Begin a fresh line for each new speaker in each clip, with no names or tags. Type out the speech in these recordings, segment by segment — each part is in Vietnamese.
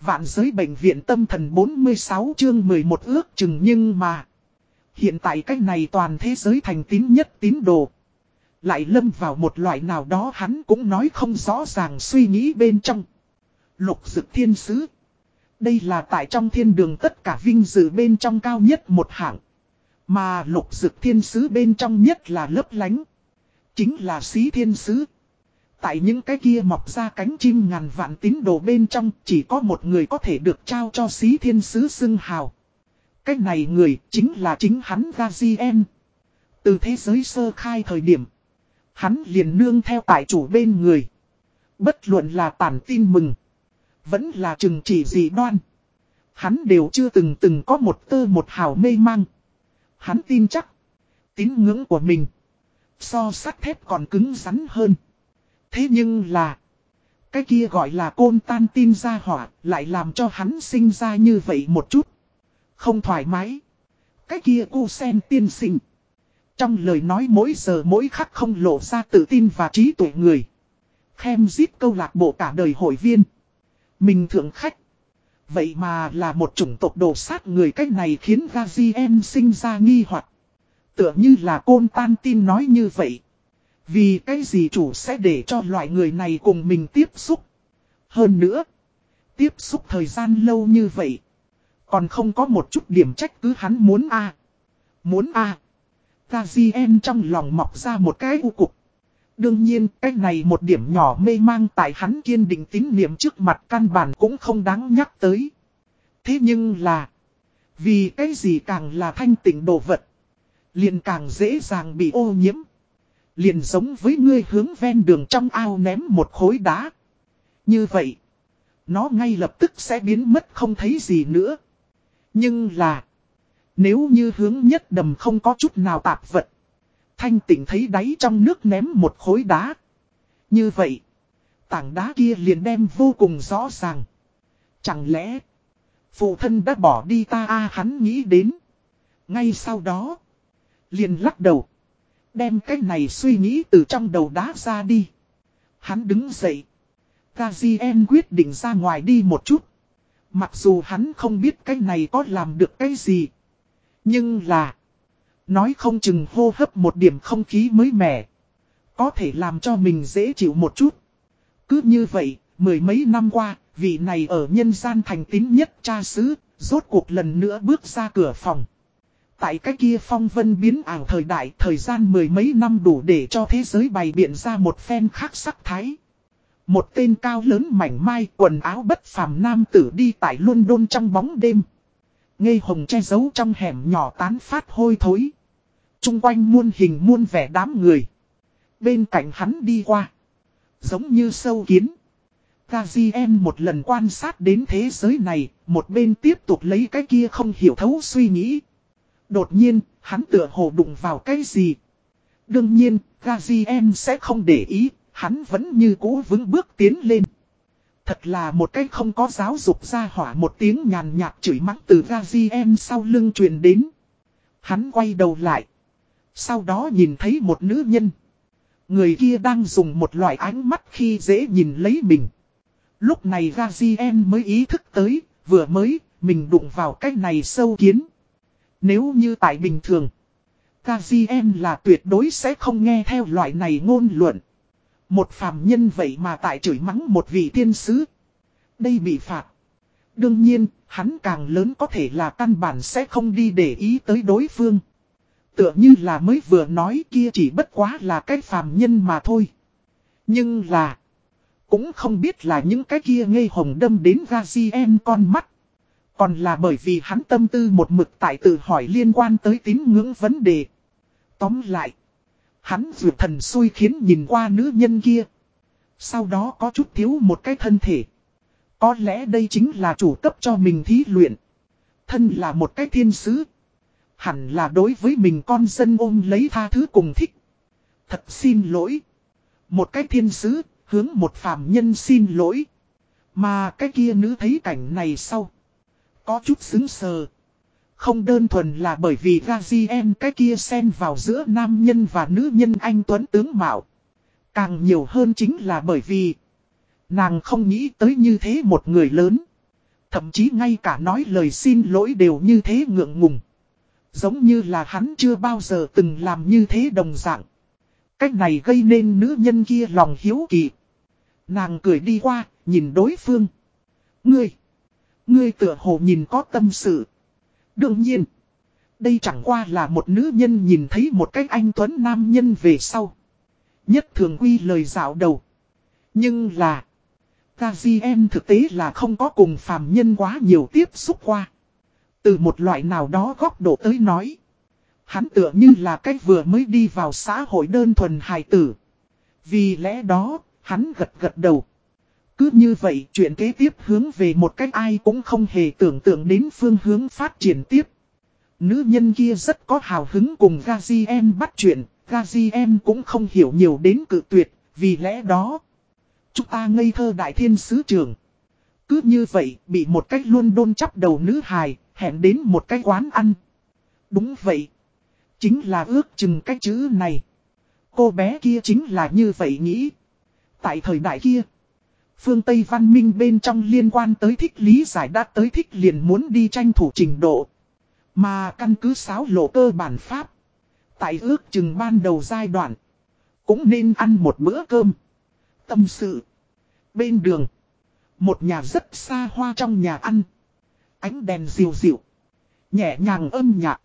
Vạn giới bệnh viện tâm thần 46 chương 11 ước chừng nhưng mà. Hiện tại cách này toàn thế giới thành tín nhất tín đồ. Lại lâm vào một loại nào đó hắn cũng nói không rõ ràng suy nghĩ bên trong. Lục dực thiên sứ. Đây là tại trong thiên đường tất cả vinh dự bên trong cao nhất một hạng. Mà lục dực thiên sứ bên trong nhất là lấp lánh. Chính là sĩ thiên sứ. Tại những cái kia mọc ra cánh chim ngàn vạn tín đồ bên trong chỉ có một người có thể được trao cho xí thiên sứ xưng hào. Cái này người chính là chính hắn Gazien. Từ thế giới sơ khai thời điểm, hắn liền nương theo tại chủ bên người. Bất luận là tản tin mừng, vẫn là chừng chỉ gì đoan. Hắn đều chưa từng từng có một tơ một hào mê mang. Hắn tin chắc, tín ngưỡng của mình, so sắt thép còn cứng rắn hơn. Thế nhưng là, cái kia gọi là côn tan tin ra hỏa, lại làm cho hắn sinh ra như vậy một chút. Không thoải mái. Cái kia cu sen tiên sinh. Trong lời nói mỗi giờ mỗi khắc không lộ ra tự tin và trí tuệ người. Khem giết câu lạc bộ cả đời hội viên. Mình thượng khách. Vậy mà là một chủng tộc đồ sát người cách này khiến Gazien sinh ra nghi hoặc Tựa như là côn tan tin nói như vậy. Vì cái gì chủ sẽ để cho loại người này cùng mình tiếp xúc. Hơn nữa. Tiếp xúc thời gian lâu như vậy. Còn không có một chút điểm trách cứ hắn muốn a Muốn a à. em trong lòng mọc ra một cái u cục. Đương nhiên, cái này một điểm nhỏ mê mang tại hắn kiên định tín niệm trước mặt căn bản cũng không đáng nhắc tới. Thế nhưng là, vì cái gì càng là thanh tịnh đồ vật, liền càng dễ dàng bị ô nhiễm. Liền giống với ngươi hướng ven đường trong ao ném một khối đá. Như vậy, nó ngay lập tức sẽ biến mất không thấy gì nữa. Nhưng là, nếu như hướng nhất đầm không có chút nào tạp vật, thanh tỉnh thấy đáy trong nước ném một khối đá. Như vậy, tảng đá kia liền đem vô cùng rõ ràng. Chẳng lẽ, phụ thân đã bỏ đi ta a hắn nghĩ đến. Ngay sau đó, liền lắc đầu. Đem cái này suy nghĩ từ trong đầu đá ra đi. Hắn đứng dậy. Gazien quyết định ra ngoài đi một chút. Mặc dù hắn không biết cái này có làm được cái gì. Nhưng là. Nói không chừng hô hấp một điểm không khí mới mẻ. Có thể làm cho mình dễ chịu một chút. Cứ như vậy, mười mấy năm qua, vị này ở nhân gian thành tín nhất cha xứ, rốt cuộc lần nữa bước ra cửa phòng. Tại cái kia phong vân biến ảo thời đại, thời gian mười mấy năm đủ để cho thế giới bày biện ra một phen khác sắc thái. Một tên cao lớn mảnh mai quần áo bất phàm nam tử đi tại London trong bóng đêm. Ngây hồng che giấu trong hẻm nhỏ tán phát hôi thối. Trung quanh muôn hình muôn vẻ đám người. Bên cạnh hắn đi qua. Giống như sâu kiến. Gazien một lần quan sát đến thế giới này, một bên tiếp tục lấy cái kia không hiểu thấu suy nghĩ. Đột nhiên, hắn tựa hồ đụng vào cái gì. Đương nhiên, Gazien sẽ không để ý, hắn vẫn như cũ vững bước tiến lên. Thật là một cái không có giáo dục ra hỏa một tiếng nhàn nhạt chửi mắng từ Gazien sau lưng truyền đến. Hắn quay đầu lại. Sau đó nhìn thấy một nữ nhân. Người kia đang dùng một loại ánh mắt khi dễ nhìn lấy mình. Lúc này Gazien mới ý thức tới, vừa mới, mình đụng vào cái này sâu kiến. Nếu như tại bình thường, Gazien là tuyệt đối sẽ không nghe theo loại này ngôn luận. Một phàm nhân vậy mà tại chửi mắng một vị tiên sứ. Đây bị phạt. Đương nhiên, hắn càng lớn có thể là căn bản sẽ không đi để ý tới đối phương. Tựa như là mới vừa nói kia chỉ bất quá là cái phàm nhân mà thôi. Nhưng là, cũng không biết là những cái kia ngây hồng đâm đến Gazien con mắt. Còn là bởi vì hắn tâm tư một mực tại tự hỏi liên quan tới tín ngưỡng vấn đề. Tóm lại, hắn vượt thần xui khiến nhìn qua nữ nhân kia. Sau đó có chút thiếu một cái thân thể. Có lẽ đây chính là chủ cấp cho mình thí luyện. Thân là một cái thiên sứ. Hẳn là đối với mình con dân ôm lấy tha thứ cùng thích. Thật xin lỗi. Một cái thiên sứ, hướng một phàm nhân xin lỗi. Mà cái kia nữ thấy cảnh này sau. Có chút xứng sờ. Không đơn thuần là bởi vì Gazien cái kia xen vào giữa nam nhân và nữ nhân anh Tuấn tướng Mạo. Càng nhiều hơn chính là bởi vì nàng không nghĩ tới như thế một người lớn. Thậm chí ngay cả nói lời xin lỗi đều như thế ngượng ngùng. Giống như là hắn chưa bao giờ từng làm như thế đồng dạng. Cách này gây nên nữ nhân kia lòng hiếu kỳ. Nàng cười đi qua, nhìn đối phương. Ngươi! Ngươi tựa hồ nhìn có tâm sự. Đương nhiên! Đây chẳng qua là một nữ nhân nhìn thấy một cách anh tuấn nam nhân về sau. Nhất thường quy lời dạo đầu. Nhưng là... Gazien thực tế là không có cùng phàm nhân quá nhiều tiếp xúc qua. Từ một loại nào đó góc độ tới nói. Hắn tựa như là cách vừa mới đi vào xã hội đơn thuần hài tử. Vì lẽ đó, hắn gật gật đầu. Cứ như vậy chuyện kế tiếp hướng về một cách ai cũng không hề tưởng tượng đến phương hướng phát triển tiếp. Nữ nhân kia rất có hào hứng cùng Gazien bắt chuyện, Gazien cũng không hiểu nhiều đến cự tuyệt, vì lẽ đó. Chúng ta ngây thơ đại thiên sứ trưởng. Cứ như vậy, bị một cách luôn đôn chắp đầu nữ hài, hẹn đến một cái quán ăn. Đúng vậy. Chính là ước chừng cái chữ này. Cô bé kia chính là như vậy nghĩ. Tại thời đại kia, phương Tây văn minh bên trong liên quan tới thích lý giải đã tới thích liền muốn đi tranh thủ trình độ. Mà căn cứ sáo lộ cơ bản pháp. Tại ước chừng ban đầu giai đoạn, cũng nên ăn một bữa cơm. Tâm sự. Bên đường, một nhà rất xa hoa trong nhà ăn. Ánh đèn dịu dịu. Nhẹ nhàng âm nhạc.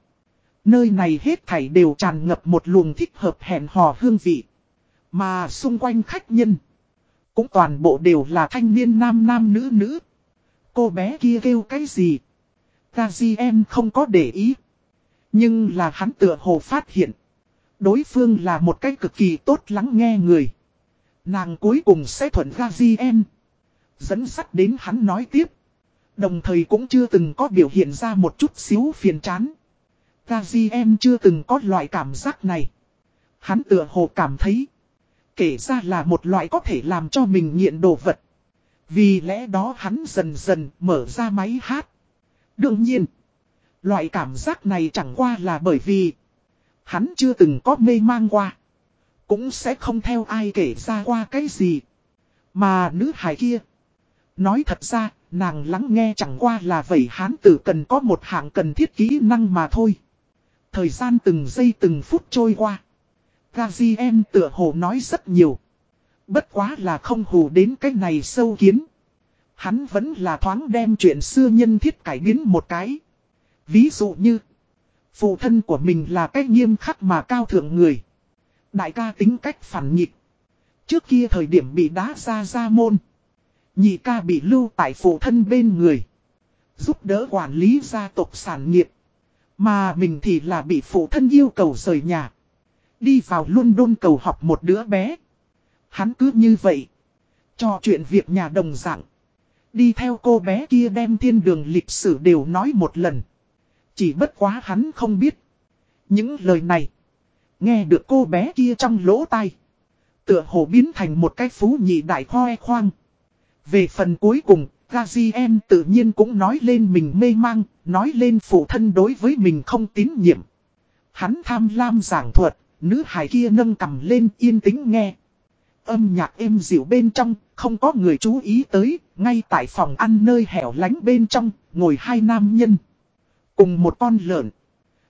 Nơi này hết thảy đều tràn ngập một luồng thích hợp hẹn hò hương vị. Mà xung quanh khách nhân. Cũng toàn bộ đều là thanh niên nam nam nữ nữ. Cô bé kia kêu cái gì? Gazi em không có để ý. Nhưng là hắn tựa hồ phát hiện. Đối phương là một cái cực kỳ tốt lắng nghe người. Nàng cuối cùng sẽ thuận Gazi em. Dẫn sắt đến hắn nói tiếp. Đồng thời cũng chưa từng có biểu hiện ra một chút xíu phiền chán. Gazi em chưa từng có loại cảm giác này. Hắn tựa hồ cảm thấy. Kể ra là một loại có thể làm cho mình nghiện đồ vật. Vì lẽ đó hắn dần dần mở ra máy hát. Đương nhiên. Loại cảm giác này chẳng qua là bởi vì. Hắn chưa từng có mê mang qua. Cũng sẽ không theo ai kể ra qua cái gì. Mà nữ hài kia. Nói thật ra, nàng lắng nghe chẳng qua là vậy hán tử cần có một hạng cần thiết kỹ năng mà thôi. Thời gian từng giây từng phút trôi qua. Gazien tựa hồ nói rất nhiều. Bất quá là không hù đến cái này sâu kiến. Hắn vẫn là thoáng đem chuyện xưa nhân thiết cải biến một cái. Ví dụ như. Phụ thân của mình là cái nghiêm khắc mà cao thượng người. Đại ca tính cách phản nghịch. Trước kia thời điểm bị đá ra ra môn. Nhị ca bị lưu tại phụ thân bên người. Giúp đỡ quản lý gia tộc sản nghiệp. Mà mình thì là bị phụ thân yêu cầu rời nhà. Đi vào London cầu học một đứa bé. Hắn cứ như vậy. Cho chuyện việc nhà đồng dạng. Đi theo cô bé kia đem thiên đường lịch sử đều nói một lần. Chỉ bất quá hắn không biết. Những lời này. Nghe được cô bé kia trong lỗ tai. Tựa hồ biến thành một cái phú nhị đại khoe khoang. Về phần cuối cùng, Gazien tự nhiên cũng nói lên mình mê mang, nói lên phụ thân đối với mình không tín nhiệm. Hắn tham lam giảng thuật, nữ hài kia nâng cầm lên yên tĩnh nghe. Âm nhạc êm dịu bên trong, không có người chú ý tới, ngay tại phòng ăn nơi hẻo lánh bên trong, ngồi hai nam nhân. Cùng một con lợn.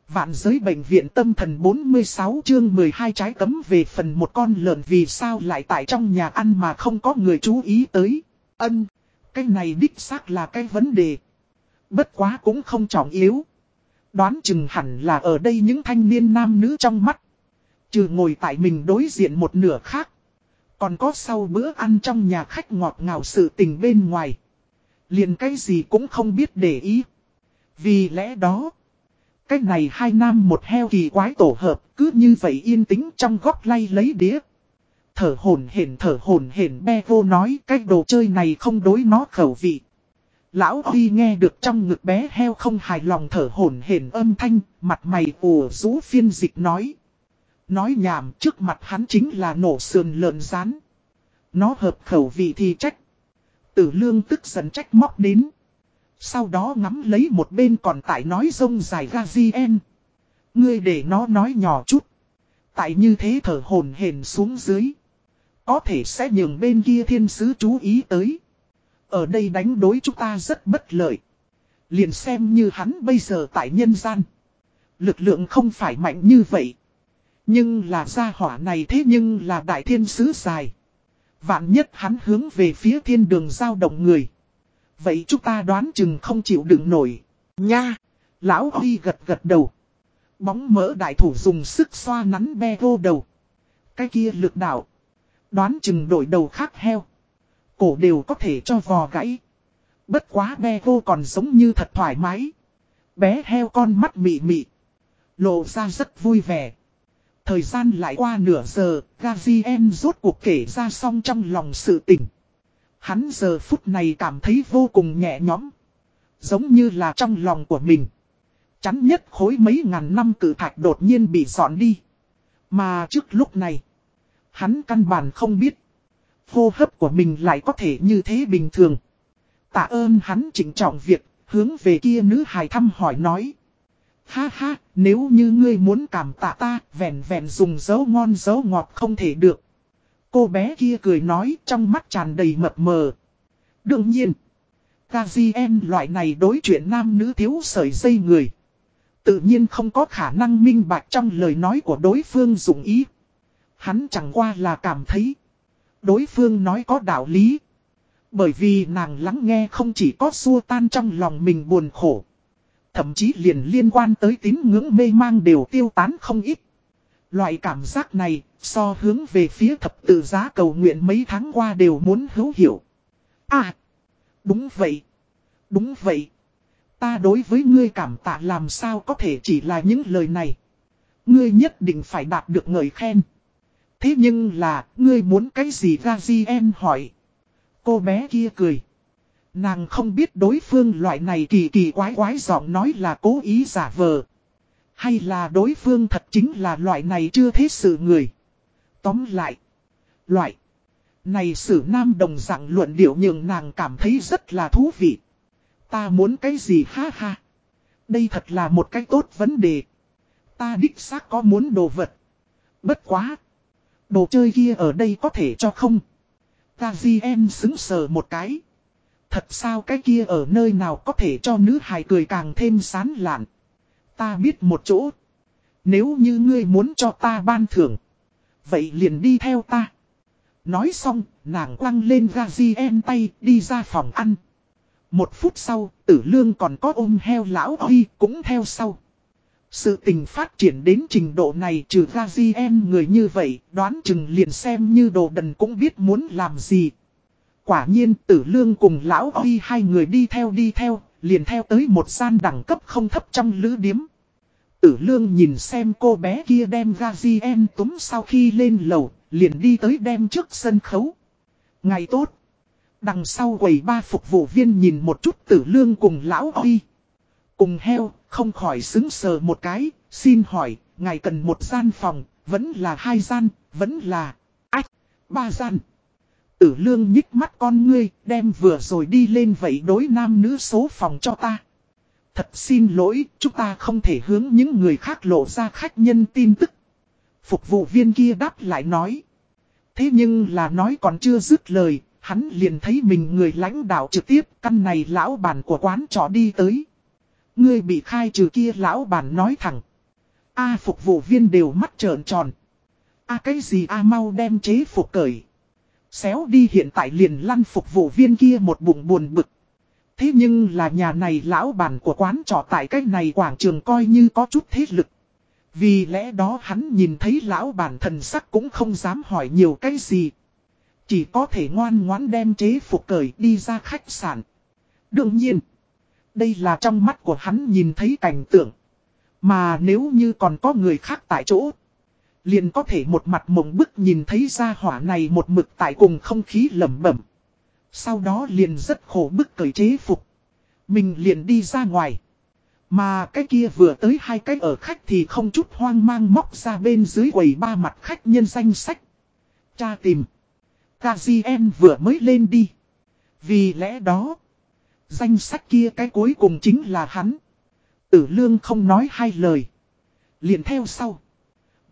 Vạn giới bệnh viện tâm thần 46 chương 12 trái cấm về phần một con lợn vì sao lại tại trong nhà ăn mà không có người chú ý tới. Ân, cái này đích xác là cái vấn đề. Bất quá cũng không trọng yếu. Đoán chừng hẳn là ở đây những thanh niên nam nữ trong mắt. Trừ ngồi tại mình đối diện một nửa khác. Còn có sau bữa ăn trong nhà khách ngọt ngào sự tình bên ngoài. Liền cái gì cũng không biết để ý. Vì lẽ đó. Cái này hai nam một heo kỳ quái tổ hợp cứ như vậy yên tĩnh trong góc lay lấy đĩa. Thở hồn hển thở hồn hển be vô nói cái đồ chơi này không đối nó khẩu vị. Lão Huy nghe được trong ngực bé heo không hài lòng thở hồn hển âm thanh, mặt mày ủ rũ phiên dịch nói. Nói nhảm trước mặt hắn chính là nổ sườn lợn rán. Nó hợp khẩu vị thì trách. Tử lương tức giận trách móc đến. Sau đó ngắm lấy một bên còn tại nói rông dài Gazien. Ngươi để nó nói nhỏ chút. Tại như thế thở hồn hển xuống dưới. Có thể sẽ nhường bên kia thiên sứ chú ý tới. Ở đây đánh đối chúng ta rất bất lợi. Liền xem như hắn bây giờ tại nhân gian. Lực lượng không phải mạnh như vậy. Nhưng là gia hỏa này thế nhưng là đại thiên sứ dài. Vạn nhất hắn hướng về phía thiên đường giao động người. Vậy chúng ta đoán chừng không chịu đựng nổi. Nha! Lão Huy gật gật đầu. Bóng mỡ đại thủ dùng sức xoa nắn be vô đầu. Cái kia lực đạo. Đoán chừng đổi đầu khác heo. Cổ đều có thể cho vò gãy. Bất quá be vô còn giống như thật thoải mái. Bé heo con mắt mị mị. Lộ ra rất vui vẻ. Thời gian lại qua nửa giờ, Gazien rốt cuộc kể ra xong trong lòng sự tình. Hắn giờ phút này cảm thấy vô cùng nhẹ nhõm. Giống như là trong lòng của mình. Chắn nhất khối mấy ngàn năm cử thạch đột nhiên bị dọn đi. Mà trước lúc này, hắn căn bản không biết. Hô hấp của mình lại có thể như thế bình thường. Tạ ơn hắn chỉnh trọng việc, hướng về kia nữ hài thăm hỏi nói. Ha ha, nếu như ngươi muốn cảm tạ ta, vẹn vẹn dùng dấu ngon dấu ngọt không thể được. Cô bé kia cười nói trong mắt tràn đầy mập mờ. Đương nhiên, Gazien loại này đối chuyện nam nữ thiếu sợi dây người. Tự nhiên không có khả năng minh bạch trong lời nói của đối phương dụng ý. Hắn chẳng qua là cảm thấy. Đối phương nói có đạo lý. Bởi vì nàng lắng nghe không chỉ có xua tan trong lòng mình buồn khổ. Thậm chí liền liên quan tới tín ngưỡng mê mang đều tiêu tán không ít. Loại cảm giác này, so hướng về phía thập tự giá cầu nguyện mấy tháng qua đều muốn hữu hiểu. À, đúng vậy, đúng vậy. Ta đối với ngươi cảm tạ làm sao có thể chỉ là những lời này. Ngươi nhất định phải đạt được ngợi khen. Thế nhưng là, ngươi muốn cái gì ra Gazien hỏi. Cô bé kia cười. Nàng không biết đối phương loại này kỳ kỳ quái quái giọng nói là cố ý giả vờ. Hay là đối phương thật chính là loại này chưa thế sự người. Tóm lại. Loại. Này sử nam đồng dạng luận điệu nhường nàng cảm thấy rất là thú vị. Ta muốn cái gì ha ha. Đây thật là một cái tốt vấn đề. Ta đích xác có muốn đồ vật. Bất quá. Đồ chơi kia ở đây có thể cho không. ta gì em xứng sờ một cái. Thật sao cái kia ở nơi nào có thể cho nữ hài cười càng thêm sán lạn. Ta biết một chỗ. Nếu như ngươi muốn cho ta ban thưởng. Vậy liền đi theo ta. Nói xong, nàng quăng lên Gazien tay đi ra phòng ăn. Một phút sau, tử lương còn có ôm heo lão Huy cũng theo sau. Sự tình phát triển đến trình độ này trừ Gazien người như vậy, đoán chừng liền xem như đồ đần cũng biết muốn làm gì. Quả nhiên tử lương cùng lão Huy hai người đi theo đi theo, liền theo tới một gian đẳng cấp không thấp trong lữ điếm. Tử lương nhìn xem cô bé kia đem Gazien túm sau khi lên lầu, liền đi tới đem trước sân khấu. Ngày tốt. Đằng sau quầy ba phục vụ viên nhìn một chút tử lương cùng lão Huy. Cùng heo, không khỏi xứng sờ một cái, xin hỏi, ngài cần một gian phòng, vẫn là hai gian, vẫn là... Ách, ba gian. Tử lương nhích mắt con ngươi, đem vừa rồi đi lên vậy đối nam nữ số phòng cho ta. Thật xin lỗi, chúng ta không thể hướng những người khác lộ ra khách nhân tin tức. Phục vụ viên kia đáp lại nói. Thế nhưng là nói còn chưa dứt lời, hắn liền thấy mình người lãnh đạo trực tiếp căn này lão bản của quán trọ đi tới. Ngươi bị khai trừ kia lão bản nói thẳng. A phục vụ viên đều mắt trợn tròn. A cái gì A mau đem chế phục cởi. Xéo đi hiện tại liền lăn phục vụ viên kia một bụng buồn bực. Thế nhưng là nhà này lão bản của quán trọ tại cái này quảng trường coi như có chút thế lực. Vì lẽ đó hắn nhìn thấy lão bản thần sắc cũng không dám hỏi nhiều cái gì. Chỉ có thể ngoan ngoãn đem chế phục cởi đi ra khách sạn. Đương nhiên, đây là trong mắt của hắn nhìn thấy cảnh tượng. Mà nếu như còn có người khác tại chỗ, liền có thể một mặt mộng bức nhìn thấy ra hỏa này một mực tại cùng không khí lẩm bẩm. Sau đó liền rất khổ bức cởi chế phục. Mình liền đi ra ngoài. Mà cái kia vừa tới hai cái ở khách thì không chút hoang mang móc ra bên dưới quầy ba mặt khách nhân danh sách. Cha tìm. Kazien vừa mới lên đi. Vì lẽ đó, danh sách kia cái cuối cùng chính là hắn. Tử lương không nói hai lời. liền theo sau.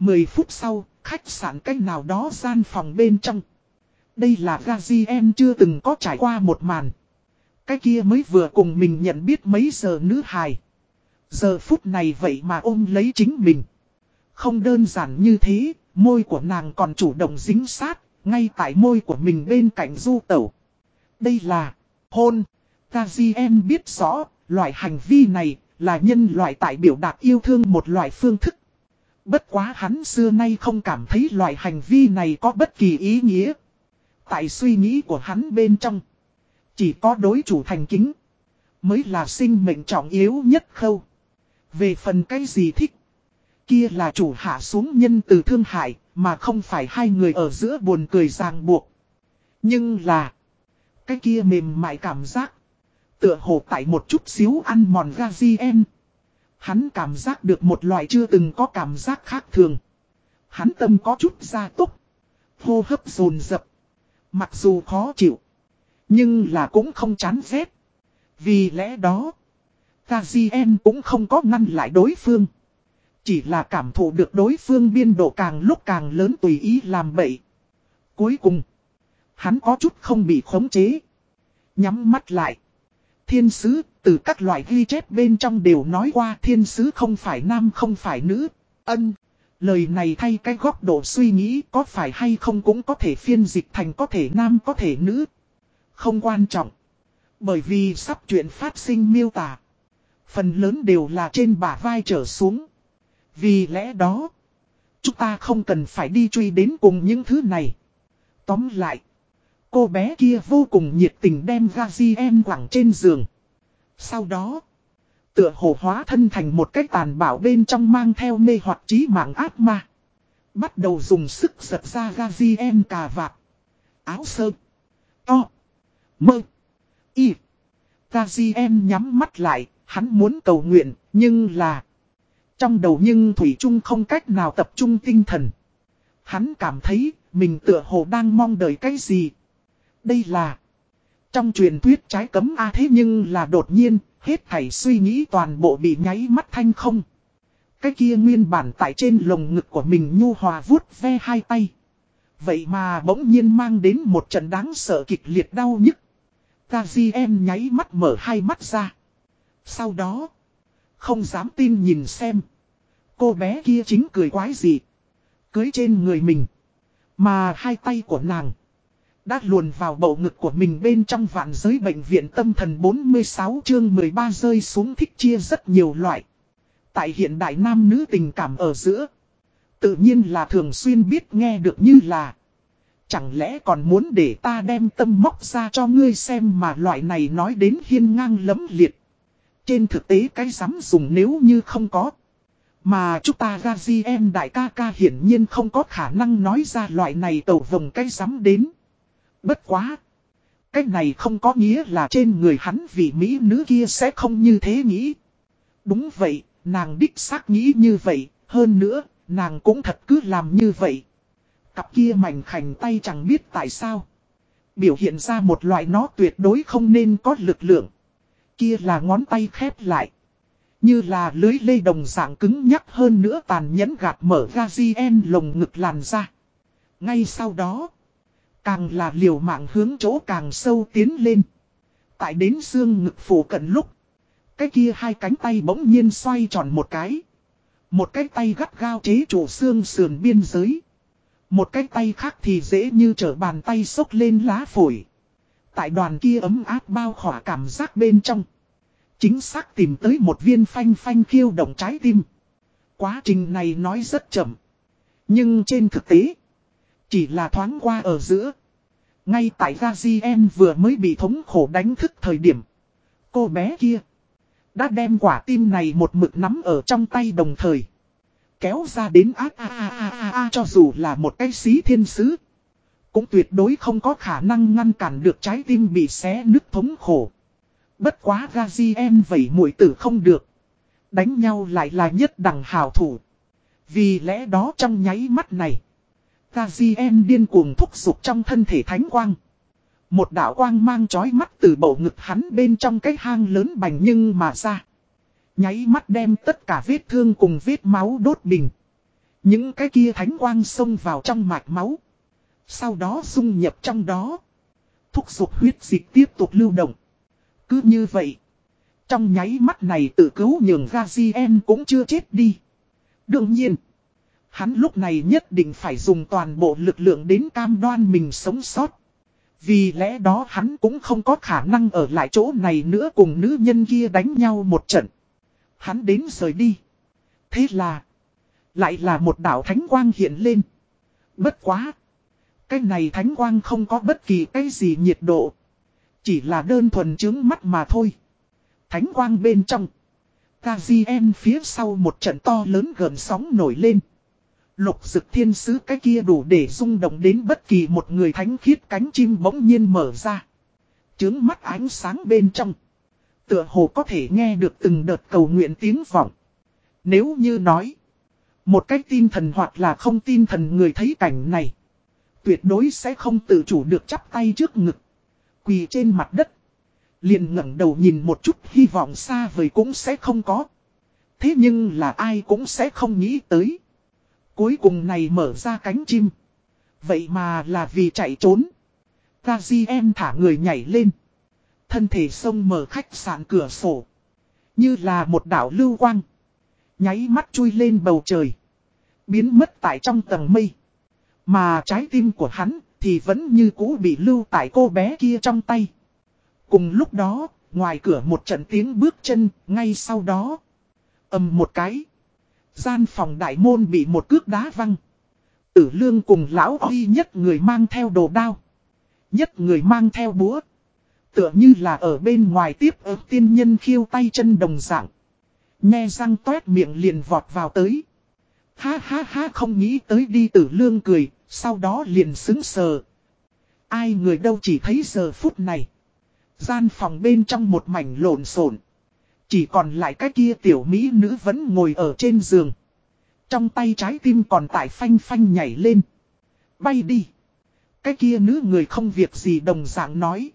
Mười phút sau, khách sạn cách nào đó gian phòng bên trong. Đây là Gazien chưa từng có trải qua một màn. Cái kia mới vừa cùng mình nhận biết mấy giờ nữ hài. Giờ phút này vậy mà ôm lấy chính mình. Không đơn giản như thế, môi của nàng còn chủ động dính sát, ngay tại môi của mình bên cạnh du tẩu. Đây là hôn. Gazien biết rõ, loại hành vi này là nhân loại tại biểu đạt yêu thương một loại phương thức. Bất quá hắn xưa nay không cảm thấy loại hành vi này có bất kỳ ý nghĩa. Tại suy nghĩ của hắn bên trong, chỉ có đối chủ thành kính, mới là sinh mệnh trọng yếu nhất khâu. Về phần cái gì thích, kia là chủ hạ xuống nhân từ thương hại, mà không phải hai người ở giữa buồn cười ràng buộc. Nhưng là, cái kia mềm mại cảm giác, tựa hồ tại một chút xíu ăn mòn Gazien. Hắn cảm giác được một loại chưa từng có cảm giác khác thường. Hắn tâm có chút ra túc. Hô hấp dồn dập. Mặc dù khó chịu. Nhưng là cũng không chán ghét. Vì lẽ đó. Gazien cũng không có ngăn lại đối phương. Chỉ là cảm thụ được đối phương biên độ càng lúc càng lớn tùy ý làm bậy. Cuối cùng. Hắn có chút không bị khống chế. Nhắm mắt lại. Thiên sứ, từ các loại ghi chép bên trong đều nói qua thiên sứ không phải nam không phải nữ. Ân. Lời này thay cái góc độ suy nghĩ có phải hay không cũng có thể phiên dịch thành có thể nam có thể nữ. Không quan trọng. Bởi vì sắp chuyện phát sinh miêu tả. Phần lớn đều là trên bả vai trở xuống. Vì lẽ đó, chúng ta không cần phải đi truy đến cùng những thứ này. Tóm lại, cô bé kia vô cùng nhiệt tình đem Gazien quẳng trên giường. Sau đó, tựa hồ hóa thân thành một cái tàn bạo bên trong mang theo mê hoặc trí mạng ác ma. Bắt đầu dùng sức giật ra Gazien cà vạt. Áo sơ. To. Mơ. Y. Gazien nhắm mắt lại, hắn muốn cầu nguyện, nhưng là... Trong đầu nhưng Thủy Trung không cách nào tập trung tinh thần. Hắn cảm thấy mình tựa hồ đang mong đợi cái gì. Đây là... Trong truyền thuyết trái cấm A thế nhưng là đột nhiên, hết thảy suy nghĩ toàn bộ bị nháy mắt thanh không. Cái kia nguyên bản tại trên lồng ngực của mình nhu hòa vuốt ve hai tay. Vậy mà bỗng nhiên mang đến một trận đáng sợ kịch liệt đau nhức. Gazien nháy mắt mở hai mắt ra. Sau đó, không dám tin nhìn xem. Cô bé kia chính cười quái gì. Cưới trên người mình. Mà hai tay của nàng. Đã luồn vào bầu ngực của mình bên trong vạn giới bệnh viện tâm thần 46 chương 13 rơi xuống thích chia rất nhiều loại. Tại hiện đại nam nữ tình cảm ở giữa. Tự nhiên là thường xuyên biết nghe được như là. Chẳng lẽ còn muốn để ta đem tâm móc ra cho ngươi xem mà loại này nói đến hiên ngang lấm liệt. Trên thực tế cái dám dùng nếu như không có. Mà chúng ta Gazien đại ca ca hiển nhiên không có khả năng nói ra loại này tẩu vòng cái dám đến. Bất quá. Cái này không có nghĩa là trên người hắn vì Mỹ nữ kia sẽ không như thế nghĩ. Đúng vậy, nàng đích xác nghĩ như vậy, hơn nữa, nàng cũng thật cứ làm như vậy. Cặp kia mảnh khảnh tay chẳng biết tại sao. Biểu hiện ra một loại nó tuyệt đối không nên có lực lượng. Kia là ngón tay khép lại. Như là lưới lê đồng dạng cứng nhắc hơn nữa tàn nhẫn gạt mở Gazien lồng ngực làn ra. Ngay sau đó, càng là liều mạng hướng chỗ càng sâu tiến lên. Tại đến xương ngực phủ cận lúc, cái kia hai cánh tay bỗng nhiên xoay tròn một cái. Một cái tay gắt gao chế chủ xương sườn biên giới. Một cái tay khác thì dễ như trở bàn tay sốc lên lá phổi. Tại đoàn kia ấm áp bao khỏa cảm giác bên trong. Chính xác tìm tới một viên phanh phanh khiêu động trái tim. Quá trình này nói rất chậm. Nhưng trên thực tế, chỉ là thoáng qua ở giữa. Ngay tại Gazien vừa mới bị thống khổ đánh thức thời điểm. Cô bé kia, đã đem quả tim này một mực nắm ở trong tay đồng thời. Kéo ra đến ác a a a a a cho dù là một cái xí thiên sứ. Cũng tuyệt đối không có khả năng ngăn cản được trái tim bị xé nứt thống khổ. Bất quá Gazien vẩy mũi tử không được. Đánh nhau lại là nhất đẳng hào thủ. Vì lẽ đó trong nháy mắt này. Gazien điên cuồng thúc giục trong thân thể thánh quang. Một đạo quang mang chói mắt từ bầu ngực hắn bên trong cái hang lớn bành nhưng mà ra. Nháy mắt đem tất cả vết thương cùng vết máu đốt bình. Những cái kia thánh quang xông vào trong mạch máu. Sau đó dung nhập trong đó. Thúc giục huyết dịch tiếp tục lưu động. Cứ như vậy. Trong nháy mắt này tự cứu nhường Gazien cũng chưa chết đi. Đương nhiên. Hắn lúc này nhất định phải dùng toàn bộ lực lượng đến cam đoan mình sống sót. Vì lẽ đó hắn cũng không có khả năng ở lại chỗ này nữa cùng nữ nhân kia đánh nhau một trận. Hắn đến rời đi. Thế là. Lại là một đảo thánh quang hiện lên. Bất quá. Cái này thánh quang không có bất kỳ cái gì nhiệt độ. Chỉ là đơn thuần chứng mắt mà thôi. Thánh quang bên trong. Gazien phía sau một trận to lớn gần sóng nổi lên. Lục dực thiên sứ cái kia đủ để rung động đến bất kỳ một người thánh khiết cánh chim bỗng nhiên mở ra. Chướng mắt ánh sáng bên trong. Tựa hồ có thể nghe được từng đợt cầu nguyện tiếng vọng. Nếu như nói. Một cách tin thần hoặc là không tin thần người thấy cảnh này. Tuyệt đối sẽ không tự chủ được chắp tay trước ngực. Quỳ trên mặt đất. Liền ngẩng đầu nhìn một chút, hy vọng xa vời cũng sẽ không có. Thế nhưng là ai cũng sẽ không nghĩ tới. Cuối cùng này mở ra cánh chim. Vậy mà là vì chạy trốn. Gazien thả người nhảy lên. Thân thể sông mở khách sạn cửa sổ. Như là một đảo lưu quang. Nháy mắt chui lên bầu trời. Biến mất tại trong tầng mây. Mà trái tim của hắn thì vẫn như cũ bị lưu tại cô bé kia trong tay. Cùng lúc đó, ngoài cửa một trận tiếng bước chân, ngay sau đó. ầm một cái. Gian phòng đại môn bị một cước đá văng. Tử lương cùng lão huy nhất người mang theo đồ đao. Nhất người mang theo búa. Tựa như là ở bên ngoài tiếp ớt tiên nhân khiêu tay chân đồng dạng. Nghe răng toét miệng liền vọt vào tới. Ha ha ha không nghĩ tới đi tử lương cười, sau đó liền xứng sờ. Ai người đâu chỉ thấy giờ phút này. Gian phòng bên trong một mảnh lộn xộn chỉ còn lại cái kia tiểu mỹ nữ vẫn ngồi ở trên giường. Trong tay trái tim còn tại phanh phanh nhảy lên. Bay đi. Cái kia nữ người không việc gì đồng dạng nói.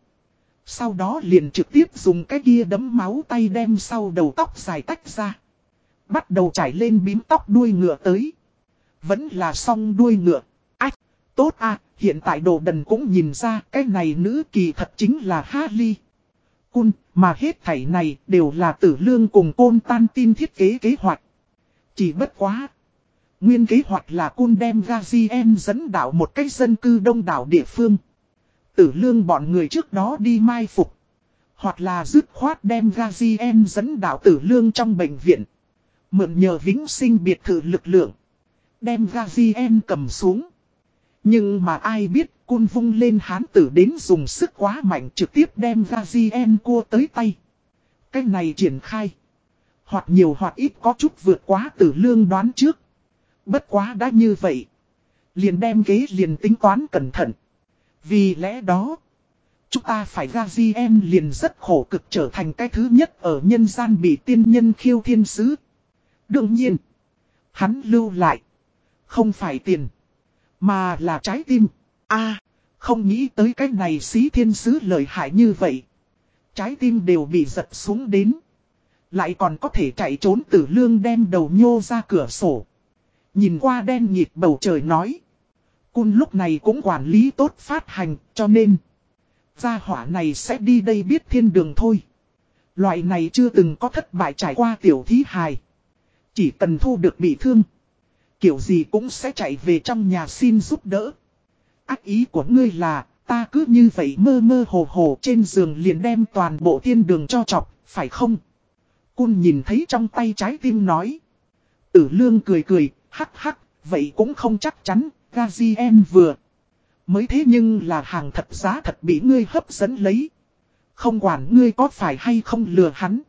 Sau đó liền trực tiếp dùng cái kia đấm máu tay đem sau đầu tóc dài tách ra. Bắt đầu chảy lên bím tóc đuôi ngựa tới. Vẫn là song đuôi ngựa. Ách, tốt à, hiện tại đồ đần cũng nhìn ra cái này nữ kỳ thật chính là Harley. Cun, mà hết thảy này đều là tử lương cùng côn tan tin thiết kế kế hoạch. Chỉ bất quá. Nguyên kế hoạch là cun đem Gazien dẫn đảo một cách dân cư đông đảo địa phương. Tử lương bọn người trước đó đi mai phục. Hoặc là dứt khoát đem Gazien dẫn đảo tử lương trong bệnh viện. Mượn nhờ vĩnh sinh biệt thự lực lượng. Đem Gazien cầm xuống. Nhưng mà ai biết cun vung lên hán tử đến dùng sức quá mạnh trực tiếp đem ra Gazien cua tới tay. Cái này triển khai. Hoặc nhiều hoặc ít có chút vượt quá tử lương đoán trước. Bất quá đã như vậy. Liền đem ghế liền tính toán cẩn thận. Vì lẽ đó. Chúng ta phải ra Gazien liền rất khổ cực trở thành cái thứ nhất ở nhân gian bị tiên nhân khiêu thiên sứ. Đương nhiên. Hắn lưu lại. Không phải tiền. Mà là trái tim a, không nghĩ tới cái này xí thiên sứ lợi hại như vậy. Trái tim đều bị giật xuống đến. Lại còn có thể chạy trốn tử lương đem đầu nhô ra cửa sổ. Nhìn qua đen nhịp bầu trời nói. Cun lúc này cũng quản lý tốt phát hành, cho nên. Gia hỏa này sẽ đi đây biết thiên đường thôi. Loại này chưa từng có thất bại trải qua tiểu thí hài. Chỉ cần thu được bị thương. Kiểu gì cũng sẽ chạy về trong nhà xin giúp đỡ. Ác ý của ngươi là, ta cứ như vậy mơ mơ hồ hồ trên giường liền đem toàn bộ thiên đường cho chọc, phải không? Cun nhìn thấy trong tay trái tim nói. Tử lương cười cười, hắc hắc, vậy cũng không chắc chắn, Gazien vừa. Mới thế nhưng là hàng thật giá thật bị ngươi hấp dẫn lấy. Không quản ngươi có phải hay không lừa hắn.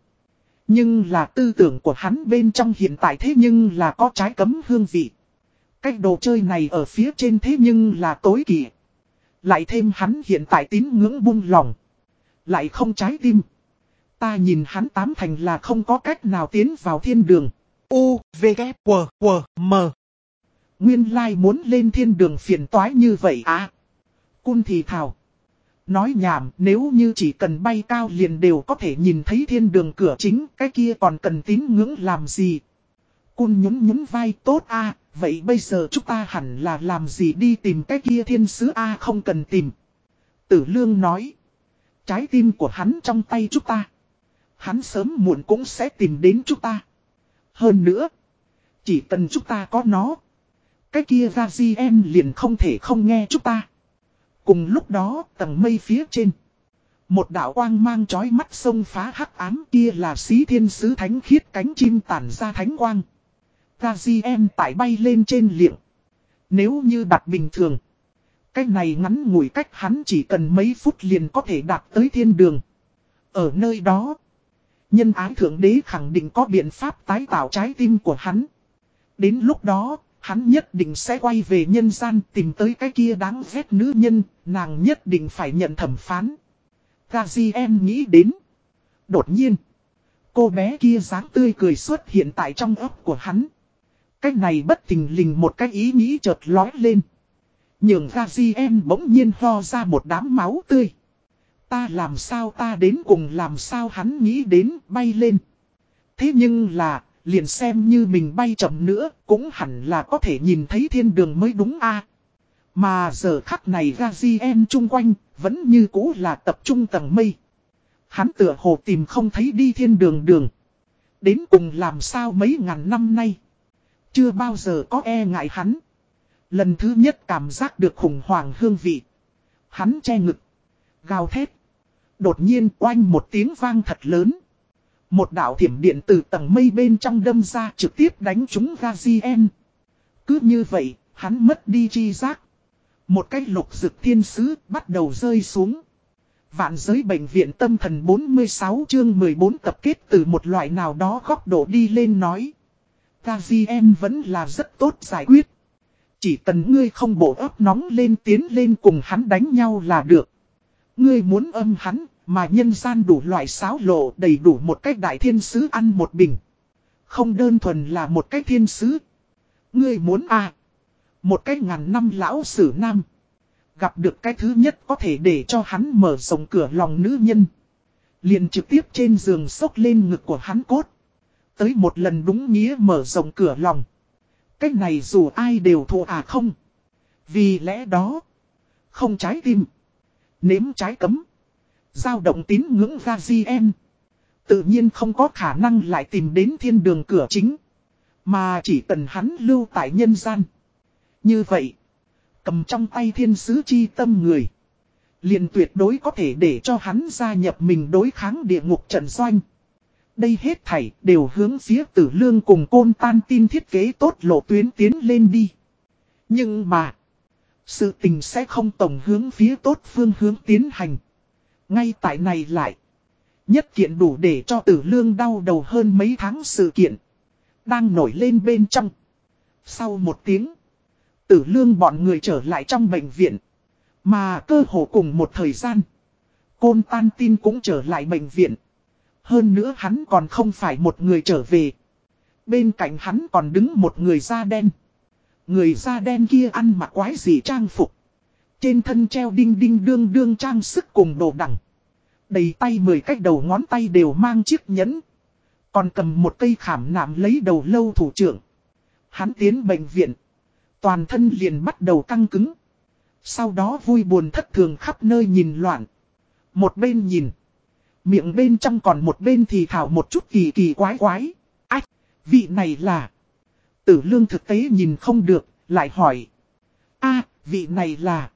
Nhưng là tư tưởng của hắn bên trong hiện tại thế nhưng là có trái cấm hương vị. Cách đồ chơi này ở phía trên thế nhưng là tối kỵ. Lại thêm hắn hiện tại tín ngưỡng buông lòng. Lại không trái tim. Ta nhìn hắn tám thành là không có cách nào tiến vào thiên đường. U, V, K, W, W, M. Nguyên lai muốn lên thiên đường phiền toái như vậy à. Cun thì thảo. Nói nhảm nếu như chỉ cần bay cao liền đều có thể nhìn thấy thiên đường cửa chính, cái kia còn cần tín ngưỡng làm gì. Cun nhún nhún vai tốt a vậy bây giờ chúng ta hẳn là làm gì đi tìm cái kia thiên sứ a không cần tìm. Tử lương nói. Trái tim của hắn trong tay chúng ta. Hắn sớm muộn cũng sẽ tìm đến chúng ta. Hơn nữa. Chỉ cần chúng ta có nó. Cái kia ra em liền không thể không nghe chúng ta. Cùng lúc đó, tầng mây phía trên. Một đạo quang mang chói mắt sông phá hắc ám kia là xí thiên sứ thánh khiết cánh chim tản ra thánh quang. Gaziem tải bay lên trên liệng. Nếu như đặt bình thường. Cái này ngắn ngủi cách hắn chỉ cần mấy phút liền có thể đạt tới thiên đường. Ở nơi đó. Nhân ái thượng đế khẳng định có biện pháp tái tạo trái tim của hắn. Đến lúc đó, hắn nhất định sẽ quay về nhân gian tìm tới cái kia đáng ghét nữ nhân, nàng nhất định phải nhận thẩm phán. Gaziem nghĩ đến. Đột nhiên, cô bé kia dáng tươi cười xuất hiện tại trong ấp của hắn. Cái này bất tình lình một cái ý nghĩ chợt lói lên. Nhường Gazi bỗng nhiên ho ra một đám máu tươi. Ta làm sao ta đến cùng làm sao hắn nghĩ đến bay lên. Thế nhưng là, liền xem như mình bay chậm nữa, cũng hẳn là có thể nhìn thấy thiên đường mới đúng a Mà giờ khắc này Gazien chung quanh, vẫn như cũ là tập trung tầng mây. Hắn tựa hồ tìm không thấy đi thiên đường đường. Đến cùng làm sao mấy ngàn năm nay. Chưa bao giờ có e ngại hắn. Lần thứ nhất cảm giác được khủng hoảng hương vị. Hắn che ngực. Gào thét. Đột nhiên oanh một tiếng vang thật lớn. Một đạo thiểm điện từ tầng mây bên trong đâm ra trực tiếp đánh trúng Gazien. Cứ như vậy, hắn mất đi chi giác. Một cái lục dực thiên sứ bắt đầu rơi xuống. Vạn giới bệnh viện tâm thần 46 chương 14 tập kết từ một loại nào đó góc độ đi lên nói. Gazien vẫn là rất tốt giải quyết. Chỉ cần ngươi không bổ ấp nóng lên tiến lên cùng hắn đánh nhau là được. Ngươi muốn âm hắn, mà nhân gian đủ loại sáo lộ đầy đủ một cách đại thiên sứ ăn một bình. Không đơn thuần là một cách thiên sứ. Ngươi muốn à. Một cách ngàn năm lão sử nam. Gặp được cái thứ nhất có thể để cho hắn mở rộng cửa lòng nữ nhân. Liền trực tiếp trên giường sốc lên ngực của hắn cốt. Tới một lần đúng nghĩa mở rộng cửa lòng. Cách này dù ai đều thua à không. Vì lẽ đó. Không trái tim. Nếm trái cấm dao động tín ngưỡng ra GM. Tự nhiên không có khả năng lại tìm đến thiên đường cửa chính. Mà chỉ cần hắn lưu tại nhân gian. Như vậy, cầm trong tay thiên sứ chi tâm người. liền tuyệt đối có thể để cho hắn gia nhập mình đối kháng địa ngục trận doanh. Đây hết thảy đều hướng phía tử lương cùng côn tan tin thiết kế tốt lộ tuyến tiến lên đi. Nhưng mà, sự tình sẽ không tổng hướng phía tốt phương hướng tiến hành. Ngay tại này lại. Nhất kiện đủ để cho tử lương đau đầu hơn mấy tháng sự kiện. Đang nổi lên bên trong. Sau một tiếng. Tử lương bọn người trở lại trong bệnh viện. Mà cơ hồ cùng một thời gian. Côn tan tin cũng trở lại bệnh viện. Hơn nữa hắn còn không phải một người trở về. Bên cạnh hắn còn đứng một người da đen. Người da đen kia ăn mặc quái gì trang phục. Trên thân treo đinh đinh đương đương trang sức cùng đồ đằng. Đầy tay mười cách đầu ngón tay đều mang chiếc nhẫn. Còn cầm một cây khảm nạm lấy đầu lâu thủ trưởng. Hắn tiến bệnh viện. Toàn thân liền bắt đầu căng cứng. Sau đó vui buồn thất thường khắp nơi nhìn loạn. Một bên nhìn. Miệng bên trong còn một bên thì thảo một chút kỳ kỳ quái quái. Ách, vị này là... Tử lương thực tế nhìn không được, lại hỏi. a vị này là...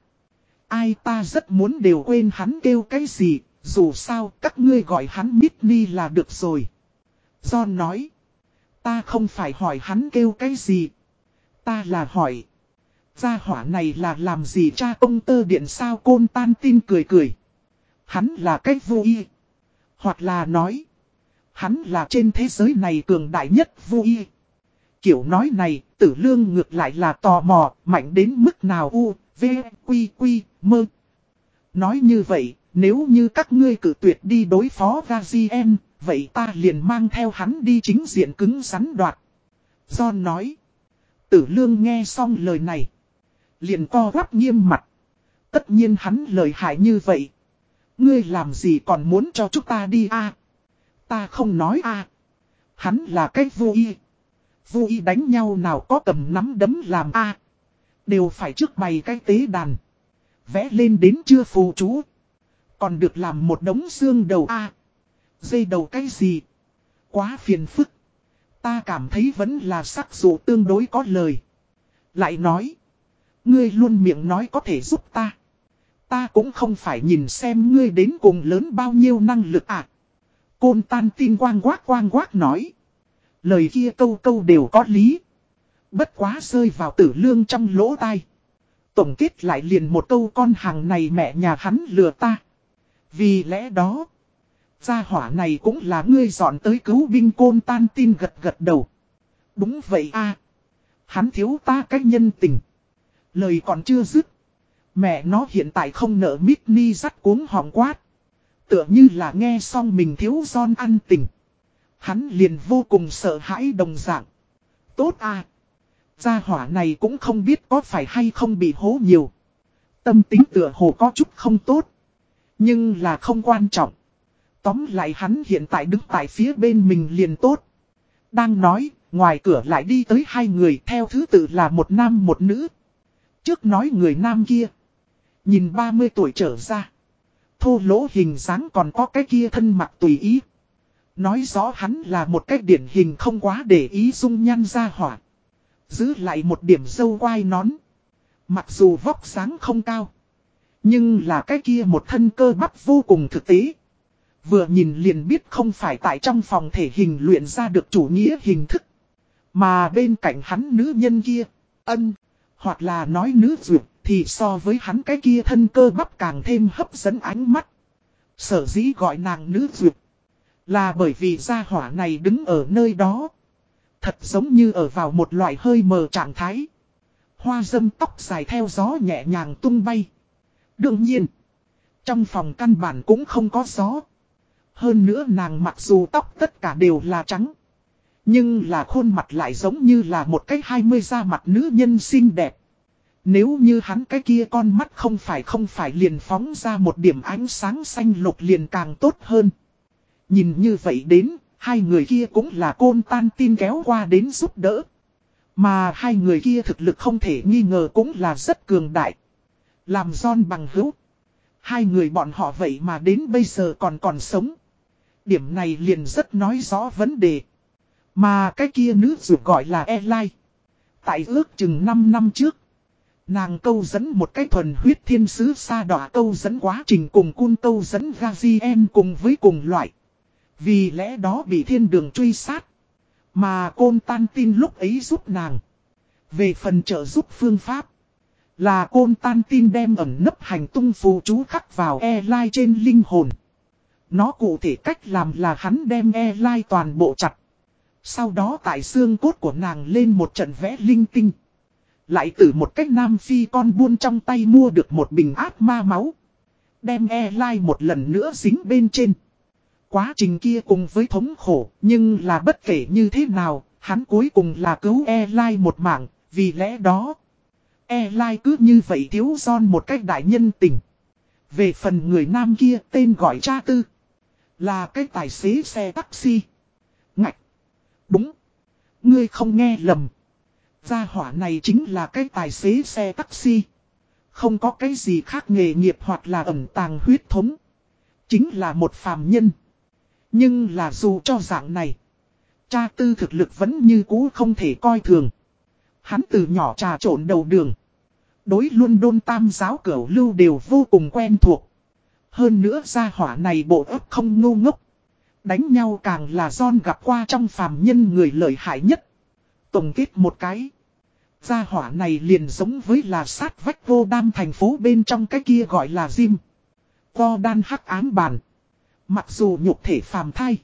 Ai ta rất muốn đều quên hắn kêu cái gì, dù sao các ngươi gọi hắn Mitni là được rồi. John nói. Ta không phải hỏi hắn kêu cái gì. Ta là hỏi. Gia hỏa này là làm gì cha công tơ điện sao côn tan tin cười cười. Hắn là cách vui. Hoặc là nói. Hắn là trên thế giới này cường đại nhất vui. Kiểu nói này, tử lương ngược lại là tò mò, mạnh đến mức nào u, v, quy, quy, mơ. Nói như vậy, nếu như các ngươi cử tuyệt đi đối phó Gazien, vậy ta liền mang theo hắn đi chính diện cứng rắn đoạt. John nói. Tử lương nghe xong lời này. Liền co quắp nghiêm mặt. Tất nhiên hắn lời hại như vậy. Ngươi làm gì còn muốn cho chúng ta đi a? Ta không nói a. Hắn là cái vui. Vui đánh nhau nào có cầm nắm đấm làm a. Đều phải trước bày cái tế đàn. Vẽ lên đến chưa phù chú. Còn được làm một đống xương đầu a Dây đầu cái gì? Quá phiền phức. Ta cảm thấy vẫn là sắc dụ tương đối có lời. Lại nói. Ngươi luôn miệng nói có thể giúp ta. Ta cũng không phải nhìn xem ngươi đến cùng lớn bao nhiêu năng lực à. Côn tan tin quang quát quang quát nói. Lời kia câu câu đều có lý. Bất quá rơi vào tử lương trong lỗ tai. Tổng kết lại liền một câu con hàng này mẹ nhà hắn lừa ta. Vì lẽ đó. Gia hỏa này cũng là ngươi dọn tới cứu binh côn tan tin gật gật đầu. Đúng vậy a Hắn thiếu ta cách nhân tình. Lời còn chưa dứt. Mẹ nó hiện tại không nợ mít ni dắt cuống họng quát. Tựa như là nghe xong mình thiếu son ăn tình. Hắn liền vô cùng sợ hãi đồng dạng. Tốt à. Gia hỏa này cũng không biết có phải hay không bị hố nhiều. Tâm tính tựa hồ có chút không tốt. Nhưng là không quan trọng. Tóm lại hắn hiện tại đứng tại phía bên mình liền tốt. Đang nói, ngoài cửa lại đi tới hai người theo thứ tự là một nam một nữ. Trước nói người nam kia. Nhìn 30 tuổi trở ra. Thô lỗ hình dáng còn có cái kia thân mặt tùy ý. Nói rõ hắn là một cái điển hình không quá để ý dung nhan ra hỏa. Giữ lại một điểm dâu quai nón. Mặc dù vóc sáng không cao. Nhưng là cái kia một thân cơ bắp vô cùng thực tế. Vừa nhìn liền biết không phải tại trong phòng thể hình luyện ra được chủ nghĩa hình thức. Mà bên cạnh hắn nữ nhân kia, ân, hoặc là nói nữ duyệt, thì so với hắn cái kia thân cơ bắp càng thêm hấp dẫn ánh mắt. Sở dĩ gọi nàng nữ duyệt, là bởi vì gia hỏa này đứng ở nơi đó. Thật giống như ở vào một loại hơi mờ trạng thái. Hoa dâm tóc dài theo gió nhẹ nhàng tung bay. Đương nhiên, trong phòng căn bản cũng không có gió. Hơn nữa nàng mặc dù tóc tất cả đều là trắng. Nhưng là khuôn mặt lại giống như là một cái hai mươi da mặt nữ nhân xinh đẹp. Nếu như hắn cái kia con mắt không phải không phải liền phóng ra một điểm ánh sáng xanh lục liền càng tốt hơn. Nhìn như vậy đến, hai người kia cũng là côn tan tin kéo qua đến giúp đỡ. Mà hai người kia thực lực không thể nghi ngờ cũng là rất cường đại. Làm giòn bằng hữu. Hai người bọn họ vậy mà đến bây giờ còn còn sống. Điểm này liền rất nói rõ vấn đề. Mà cái kia nữ dù gọi là Eli. Tại ước chừng 5 năm trước. Nàng câu dẫn một cái thuần huyết thiên sứ xa đỏ câu dẫn quá trình cùng cun câu dẫn Gazien cùng với cùng loại. Vì lẽ đó bị thiên đường truy sát. Mà côn tan tin lúc ấy giúp nàng. Về phần trợ giúp phương pháp. Là côn tan tin đem ẩn nấp hành tung phù chú khắc vào e-lai trên linh hồn. Nó cụ thể cách làm là hắn đem e-lai toàn bộ chặt. Sau đó tại xương cốt của nàng lên một trận vẽ linh tinh. Lại từ một cách nam phi con buôn trong tay mua được một bình áp ma máu. Đem e lai một lần nữa dính bên trên. Quá trình kia cùng với thống khổ, nhưng là bất kể như thế nào, hắn cuối cùng là cứu e lai một mạng, vì lẽ đó. E lai cứ như vậy thiếu son một cách đại nhân tình. Về phần người nam kia tên gọi cha tư. Là cái tài xế xe taxi. Ngạch. Đúng. Ngươi không nghe lầm. Gia hỏa này chính là cái tài xế xe taxi. Không có cái gì khác nghề nghiệp hoặc là ẩn tàng huyết thống. Chính là một phàm nhân. Nhưng là dù cho dạng này. Cha tư thực lực vẫn như cũ không thể coi thường. Hắn từ nhỏ trà trộn đầu đường. Đối luôn đôn tam giáo cửu lưu đều vô cùng quen thuộc. Hơn nữa gia hỏa này bộ ấp không ngu ngốc. Đánh nhau càng là John gặp qua trong phàm nhân người lợi hại nhất. Tổng kết một cái. Gia hỏa này liền giống với là sát vách vô đam thành phố bên trong cái kia gọi là Jim. Co đan hắc ám bàn. Mặc dù nhục thể phàm thai.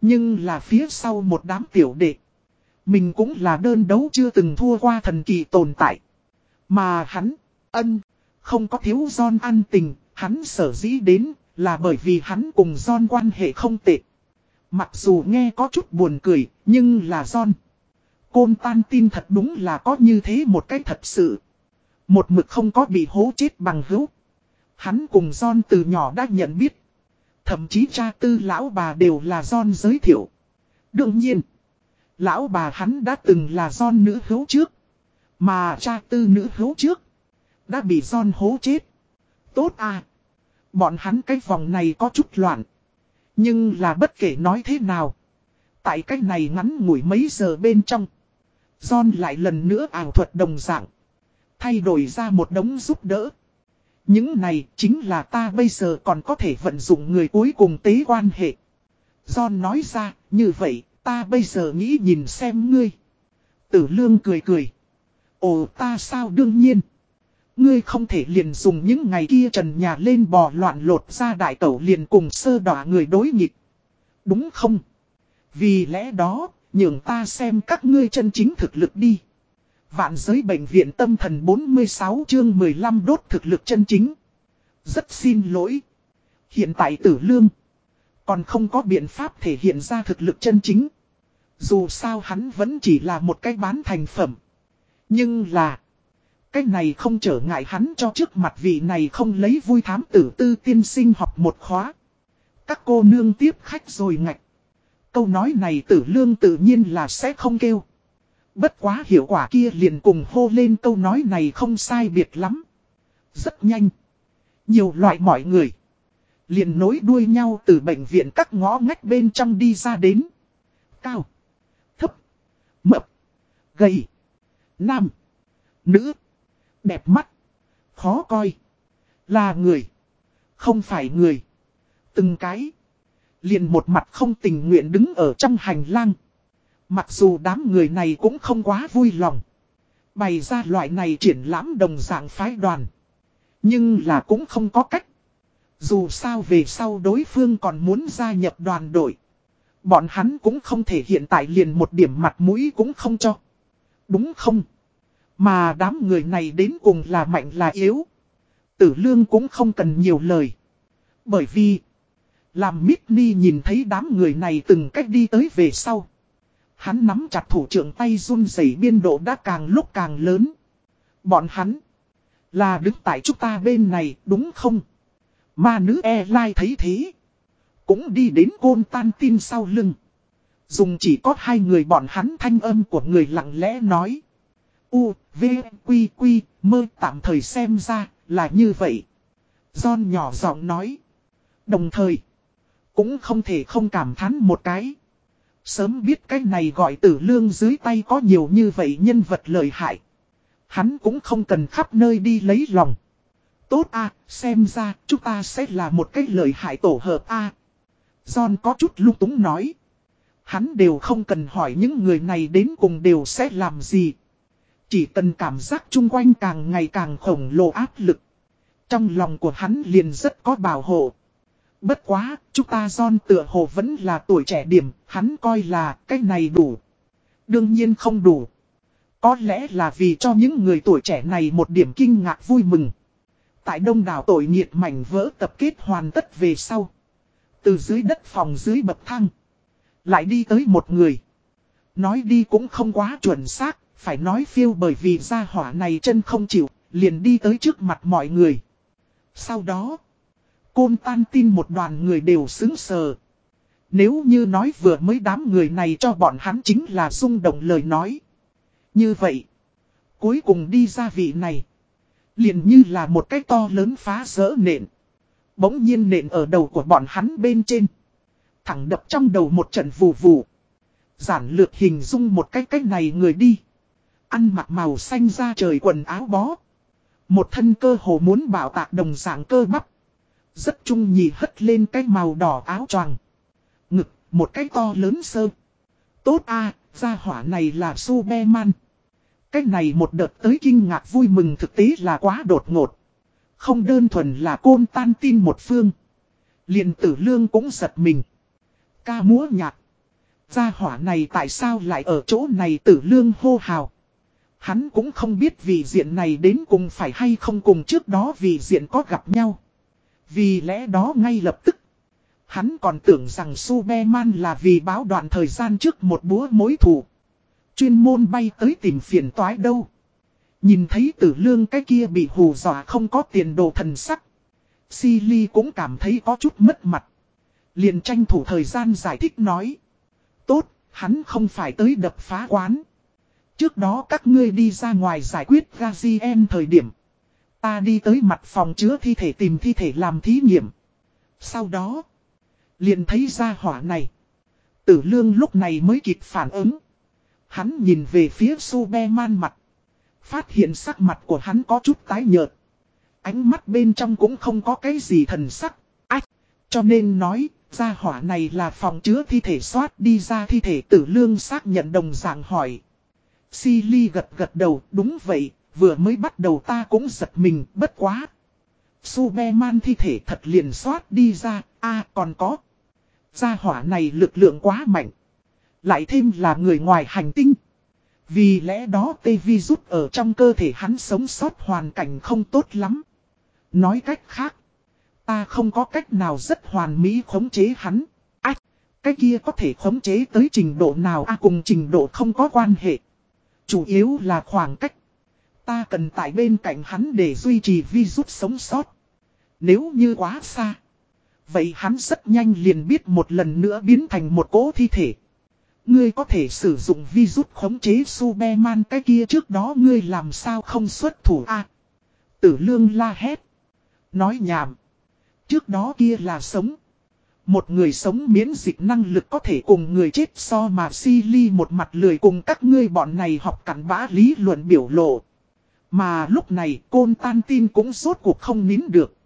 Nhưng là phía sau một đám tiểu đệ. Mình cũng là đơn đấu chưa từng thua qua thần kỳ tồn tại. Mà hắn, ân, không có thiếu John ăn tình, hắn sở dĩ đến, là bởi vì hắn cùng John quan hệ không tệ. Mặc dù nghe có chút buồn cười, nhưng là John. Côn tan tin thật đúng là có như thế một cái thật sự. Một mực không có bị hố chết bằng hữu. Hắn cùng John từ nhỏ đã nhận biết. Thậm chí cha tư lão bà đều là John giới thiệu. Đương nhiên, lão bà hắn đã từng là John nữ hữu trước. Mà cha tư nữ hữu trước, đã bị John hố chết. Tốt à. Bọn hắn cái vòng này có chút loạn. Nhưng là bất kể nói thế nào. Tại cách này ngắn ngủi mấy giờ bên trong. John lại lần nữa ảo thuật đồng dạng. Thay đổi ra một đống giúp đỡ. Những này chính là ta bây giờ còn có thể vận dụng người cuối cùng tế quan hệ. John nói ra, như vậy, ta bây giờ nghĩ nhìn xem ngươi. Tử lương cười cười. Ồ ta sao đương nhiên. Ngươi không thể liền dùng những ngày kia trần nhà lên bò loạn lột ra đại tẩu liền cùng sơ đỏ người đối nghịch. Đúng không? Vì lẽ đó, nhường ta xem các ngươi chân chính thực lực đi. Vạn giới bệnh viện tâm thần 46 chương 15 đốt thực lực chân chính. Rất xin lỗi. Hiện tại tử lương. Còn không có biện pháp thể hiện ra thực lực chân chính. Dù sao hắn vẫn chỉ là một cái bán thành phẩm. Nhưng là. Cái này không trở ngại hắn cho trước mặt vị này không lấy vui thám tử tư tiên sinh học một khóa. Các cô nương tiếp khách rồi ngạch. Câu nói này tử lương tự nhiên là sẽ không kêu. Bất quá hiệu quả kia liền cùng hô lên câu nói này không sai biệt lắm. Rất nhanh. Nhiều loại mọi người. Liền nối đuôi nhau từ bệnh viện các ngõ ngách bên trong đi ra đến. Cao. Thấp. Mập. Gầy. Nam. Nữ. Đẹp mắt. Khó coi. Là người. Không phải người. Từng cái. Liền một mặt không tình nguyện đứng ở trong hành lang. Mặc dù đám người này cũng không quá vui lòng. Bày ra loại này triển lãm đồng dạng phái đoàn. Nhưng là cũng không có cách. Dù sao về sau đối phương còn muốn gia nhập đoàn đội. Bọn hắn cũng không thể hiện tại liền một điểm mặt mũi cũng không cho. Đúng không? Mà đám người này đến cùng là mạnh là yếu. Tử lương cũng không cần nhiều lời. Bởi vì, làm Mitni nhìn thấy đám người này từng cách đi tới về sau. Hắn nắm chặt thủ trưởng tay run rẩy biên độ đã càng lúc càng lớn. Bọn hắn, là đứng tại chúng ta bên này đúng không? Ma nữ e lai thấy thế. Cũng đi đến côn tan tin sau lưng. Dùng chỉ có hai người bọn hắn thanh âm của người lặng lẽ nói. U, V, Quy, Quy, mơ tạm thời xem ra là như vậy. John nhỏ giọng nói. Đồng thời, cũng không thể không cảm thán một cái. Sớm biết cái này gọi tử lương dưới tay có nhiều như vậy nhân vật lợi hại. Hắn cũng không cần khắp nơi đi lấy lòng. Tốt a, xem ra chúng ta sẽ là một cái lợi hại tổ hợp a John có chút lung túng nói. Hắn đều không cần hỏi những người này đến cùng đều sẽ làm gì. Chỉ cần cảm giác chung quanh càng ngày càng khổng lồ áp lực. Trong lòng của hắn liền rất có bảo hộ. Bất quá, chúng ta John tựa hồ vẫn là tuổi trẻ điểm, hắn coi là cái này đủ. Đương nhiên không đủ. Có lẽ là vì cho những người tuổi trẻ này một điểm kinh ngạc vui mừng. Tại đông đảo tội nghiệt mảnh vỡ tập kết hoàn tất về sau. Từ dưới đất phòng dưới bậc thang. Lại đi tới một người. Nói đi cũng không quá chuẩn xác, phải nói phiêu bởi vì gia hỏa này chân không chịu, liền đi tới trước mặt mọi người. Sau đó, côn tan tin một đoàn người đều xứng sờ. Nếu như nói vừa mới đám người này cho bọn hắn chính là rung động lời nói. Như vậy, cuối cùng đi ra vị này. Liền như là một cái to lớn phá rỡ nện. Bỗng nhiên nện ở đầu của bọn hắn bên trên. Thẳng đập trong đầu một trận vù vù. Giản lược hình dung một cái cách này người đi. Ăn mặc màu xanh ra trời quần áo bó. Một thân cơ hồ muốn bảo tạc đồng dạng cơ bắp. Rất trung nhì hất lên cái màu đỏ áo choàng Ngực, một cái to lớn sơ. Tốt a gia hỏa này là Superman. Cái này một đợt tới kinh ngạc vui mừng thực tế là quá đột ngột. Không đơn thuần là côn tan tin một phương. liền tử lương cũng giật mình. Ca múa nhạc. Gia hỏa này tại sao lại ở chỗ này tử lương hô hào. Hắn cũng không biết vì diện này đến cùng phải hay không cùng trước đó vì diện có gặp nhau. Vì lẽ đó ngay lập tức. Hắn còn tưởng rằng Superman là vì báo đoạn thời gian trước một búa mối thù. Chuyên môn bay tới tìm phiền toái đâu. Nhìn thấy tử lương cái kia bị hù dọa không có tiền đồ thần sắc. Silly cũng cảm thấy có chút mất mặt. Liền tranh thủ thời gian giải thích nói. Tốt, hắn không phải tới đập phá quán. Trước đó các ngươi đi ra ngoài giải quyết Gazien thời điểm. Ta đi tới mặt phòng chứa thi thể tìm thi thể làm thí nghiệm. Sau đó, liền thấy ra hỏa này. Tử lương lúc này mới kịp phản ứng. Hắn nhìn về phía Superman mặt. Phát hiện sắc mặt của hắn có chút tái nhợt. Ánh mắt bên trong cũng không có cái gì thần sắc. Ách! Cho nên nói, ra hỏa này là phòng chứa thi thể soát đi ra thi thể tử lương xác nhận đồng dạng hỏi. Silly gật gật đầu, đúng vậy, vừa mới bắt đầu ta cũng giật mình, bất quá. Superman thi thể thật liền soát đi ra, a còn có. Gia hỏa này lực lượng quá mạnh. Lại thêm là người ngoài hành tinh. Vì lẽ đó tê vi rút ở trong cơ thể hắn sống sót hoàn cảnh không tốt lắm. Nói cách khác. Ta không có cách nào rất hoàn mỹ khống chế hắn. Ách, cái kia có thể khống chế tới trình độ nào a cùng trình độ không có quan hệ. Chủ yếu là khoảng cách. Ta cần tại bên cạnh hắn để duy trì vi rút sống sót. Nếu như quá xa. Vậy hắn rất nhanh liền biết một lần nữa biến thành một cỗ thi thể. Ngươi có thể sử dụng vi rút khống chế Superman cái kia trước đó ngươi làm sao không xuất thủ a Tử lương la hét. Nói nhảm. Trước đó kia là sống. Một người sống miễn dịch năng lực có thể cùng người chết so mà si ly một mặt lười cùng các ngươi bọn này học cắn bã lý luận biểu lộ. Mà lúc này côn tan tin cũng rốt cuộc không nín được.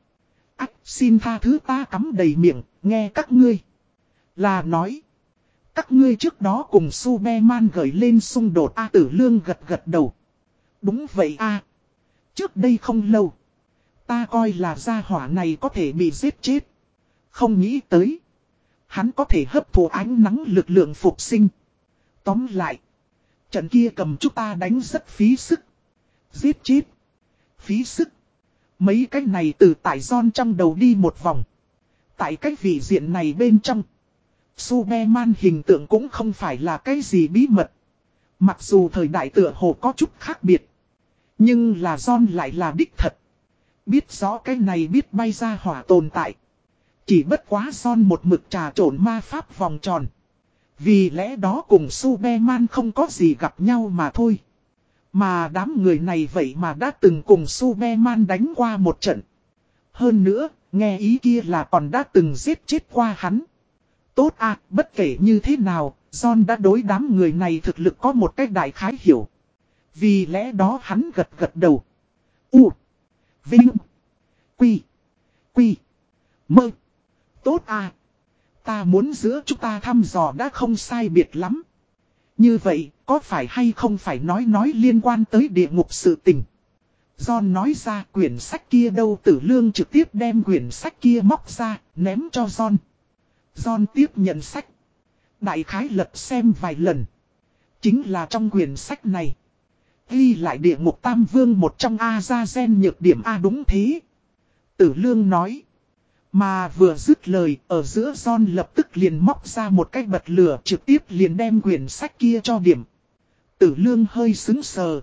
Ách xin tha thứ ta cắm đầy miệng, nghe các ngươi. Là nói. Các ngươi trước đó cùng Superman gửi lên xung đột A tử lương gật gật đầu. Đúng vậy A. Trước đây không lâu. Ta coi là gia hỏa này có thể bị giết chết. Không nghĩ tới. Hắn có thể hấp thụ ánh nắng lực lượng phục sinh. Tóm lại. Trận kia cầm chúng ta đánh rất phí sức. Giết chết. Phí sức. Mấy cái này từ tại giòn trong đầu đi một vòng. Tại cái vị diện này bên trong. Superman hình tượng cũng không phải là cái gì bí mật. Mặc dù thời đại tựa hồ có chút khác biệt. Nhưng là John lại là đích thật. Biết rõ cái này biết bay ra hỏa tồn tại. Chỉ bất quá son một mực trà trộn ma pháp vòng tròn. Vì lẽ đó cùng Superman không có gì gặp nhau mà thôi. Mà đám người này vậy mà đã từng cùng Superman đánh qua một trận. Hơn nữa, nghe ý kia là còn đã từng giết chết qua hắn. Tốt à, bất kể như thế nào, John đã đối đám người này thực lực có một cách đại khái hiểu. Vì lẽ đó hắn gật gật đầu. U. Vinh. Quy. Quy. Mơ. Tốt à. Ta muốn giữa chúng ta thăm dò đã không sai biệt lắm. Như vậy, có phải hay không phải nói nói liên quan tới địa ngục sự tình. John nói ra quyển sách kia đâu tử lương trực tiếp đem quyển sách kia móc ra, ném cho John. John tiếp nhận sách. Đại khái lật xem vài lần. Chính là trong quyển sách này. Ghi lại địa ngục tam vương một trong A ra gen nhược điểm A đúng thế. Tử lương nói. Mà vừa dứt lời, ở giữa John lập tức liền móc ra một cái bật lửa trực tiếp liền đem quyển sách kia cho điểm. Tử lương hơi xứng sờ.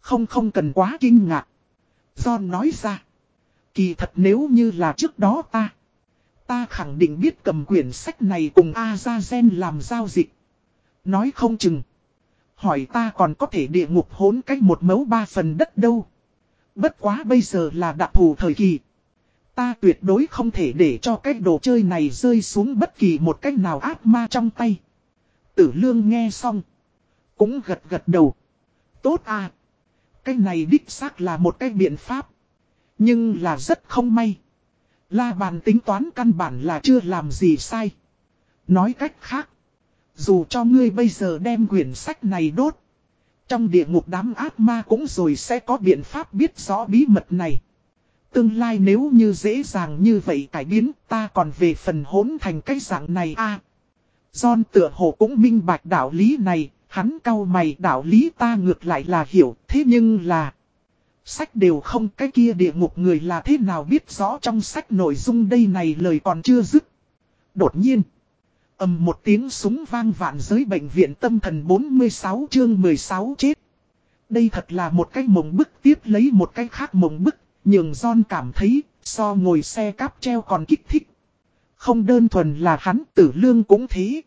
Không không cần quá kinh ngạc. John nói ra. Kỳ thật nếu như là trước đó ta. Ta khẳng định biết cầm quyển sách này cùng Azazen làm giao dịch. Nói không chừng. Hỏi ta còn có thể địa ngục hốn cách một mấu ba phần đất đâu. Bất quá bây giờ là đặc thù thời kỳ. Ta tuyệt đối không thể để cho cái đồ chơi này rơi xuống bất kỳ một cách nào ác ma trong tay. Tử lương nghe xong. Cũng gật gật đầu. Tốt à. Cái này đích xác là một cái biện pháp. Nhưng là rất không may. La bàn tính toán căn bản là chưa làm gì sai. Nói cách khác. Dù cho ngươi bây giờ đem quyển sách này đốt. Trong địa ngục đám ác ma cũng rồi sẽ có biện pháp biết rõ bí mật này. Tương lai nếu như dễ dàng như vậy cải biến ta còn về phần hốn thành cái dạng này a John tựa hồ cũng minh bạch đạo lý này, hắn cau mày đạo lý ta ngược lại là hiểu, thế nhưng là... Sách đều không cái kia địa ngục người là thế nào biết rõ trong sách nội dung đây này lời còn chưa dứt. Đột nhiên, ầm một tiếng súng vang vạn giới bệnh viện tâm thần 46 chương 16 chết. Đây thật là một cái mộng bức tiếp lấy một cái khác mộng bức, nhường John cảm thấy so ngồi xe cáp treo còn kích thích. Không đơn thuần là hắn tử lương cũng thế.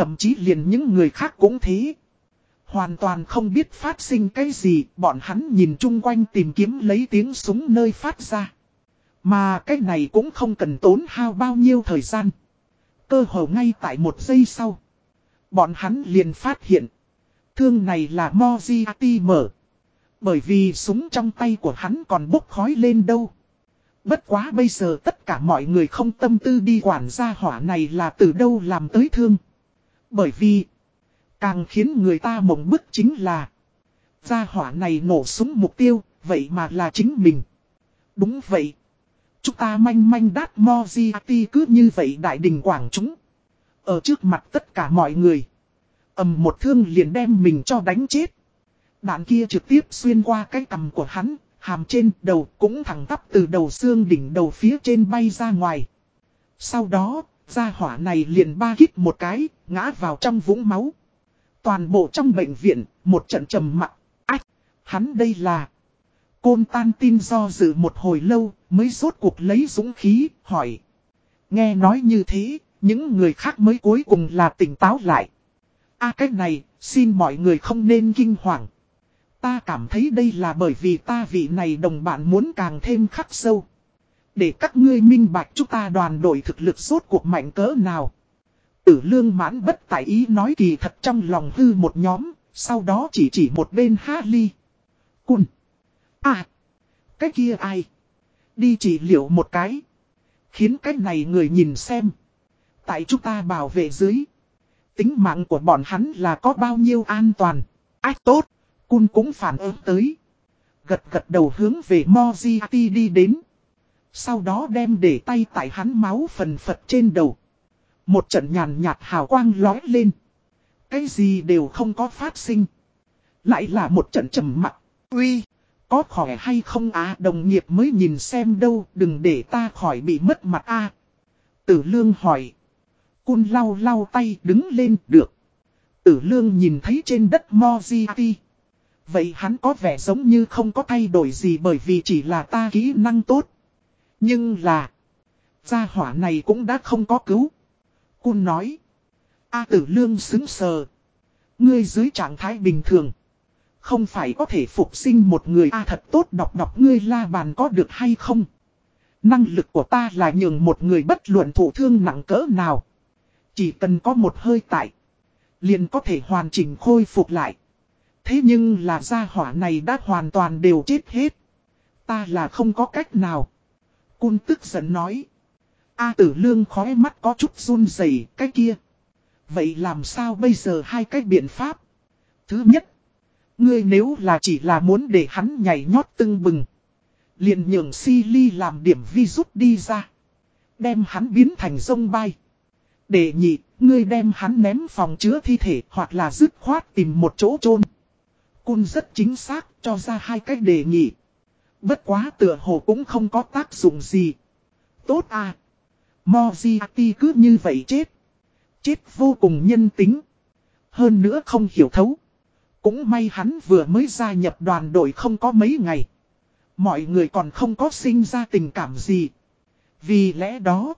Thậm chí liền những người khác cũng thế. Hoàn toàn không biết phát sinh cái gì, bọn hắn nhìn chung quanh tìm kiếm lấy tiếng súng nơi phát ra. Mà cái này cũng không cần tốn hao bao nhiêu thời gian. Cơ hồ ngay tại một giây sau. Bọn hắn liền phát hiện. Thương này là Moziati mở. Bởi vì súng trong tay của hắn còn bốc khói lên đâu. Bất quá bây giờ tất cả mọi người không tâm tư đi quản gia hỏa này là từ đâu làm tới thương. Bởi vì, càng khiến người ta mộng bức chính là, gia hỏa này nổ súng mục tiêu, vậy mà là chính mình. Đúng vậy. Chúng ta manh manh đát Moziati cứ như vậy đại đình quảng chúng. Ở trước mặt tất cả mọi người. ầm một thương liền đem mình cho đánh chết. Đạn kia trực tiếp xuyên qua cái cằm của hắn, hàm trên đầu cũng thẳng tắp từ đầu xương đỉnh đầu phía trên bay ra ngoài. Sau đó, gia hỏa này liền ba hít một cái, ngã vào trong vũng máu. Toàn bộ trong bệnh viện, một trận trầm mặc. Ách, hắn đây là... Côn tan tin do dự một hồi lâu, mới rốt cuộc lấy dũng khí, hỏi. Nghe nói như thế, những người khác mới cuối cùng là tỉnh táo lại. a à, cách này, xin mọi người không nên kinh hoàng. Ta cảm thấy đây là bởi vì ta vị này đồng bạn muốn càng thêm khắc sâu. Để các ngươi minh bạch chúng ta đoàn đội thực lực suốt cuộc mạnh cỡ nào. Tử lương mãn bất tại ý nói kỳ thật trong lòng hư một nhóm, sau đó chỉ chỉ một bên há ly. Cun. À. Cái kia ai? Đi chỉ liệu một cái. Khiến cái này người nhìn xem. Tại chúng ta bảo vệ dưới. Tính mạng của bọn hắn là có bao nhiêu an toàn. Ách tốt. Cun cũng phản ứng tới. Gật gật đầu hướng về Moziati đi đến. Sau đó đem để tay tại hắn máu phần phật trên đầu. Một trận nhàn nhạt hào quang lói lên. Cái gì đều không có phát sinh. Lại là một trận trầm mặc. Uy, có khỏe hay không á đồng nghiệp mới nhìn xem đâu, đừng để ta khỏi bị mất mặt a. Tử lương hỏi. Cun lau lau tay đứng lên được. Tử lương nhìn thấy trên đất Moziati. Vậy hắn có vẻ giống như không có thay đổi gì bởi vì chỉ là ta kỹ năng tốt. Nhưng là, gia hỏa này cũng đã không có cứu. Cun nói, A tử lương xứng sờ. Ngươi dưới trạng thái bình thường. Không phải có thể phục sinh một người A thật tốt đọc đọc ngươi la bàn có được hay không. Năng lực của ta là nhường một người bất luận thụ thương nặng cỡ nào. Chỉ cần có một hơi tại. Liền có thể hoàn chỉnh khôi phục lại. Thế nhưng là gia hỏa này đã hoàn toàn đều chết hết. Ta là không có cách nào. Cun tức giận nói. A tử lương khói mắt có chút run rẩy cái kia. Vậy làm sao bây giờ hai cái biện pháp? Thứ nhất. Ngươi nếu là chỉ là muốn để hắn nhảy nhót tưng bừng. Liền nhường si ly làm điểm vi rút đi ra. Đem hắn biến thành sông bay. Để nhị, ngươi đem hắn ném phòng chứa thi thể hoặc là dứt khoát tìm một chỗ chôn Cun rất chính xác cho ra hai cách đề nghị. Bất quá tựa hồ cũng không có tác dụng gì. Tốt à. Moziati cứ như vậy chết. Chết vô cùng nhân tính. Hơn nữa không hiểu thấu. Cũng may hắn vừa mới gia nhập đoàn đội không có mấy ngày. Mọi người còn không có sinh ra tình cảm gì. Vì lẽ đó.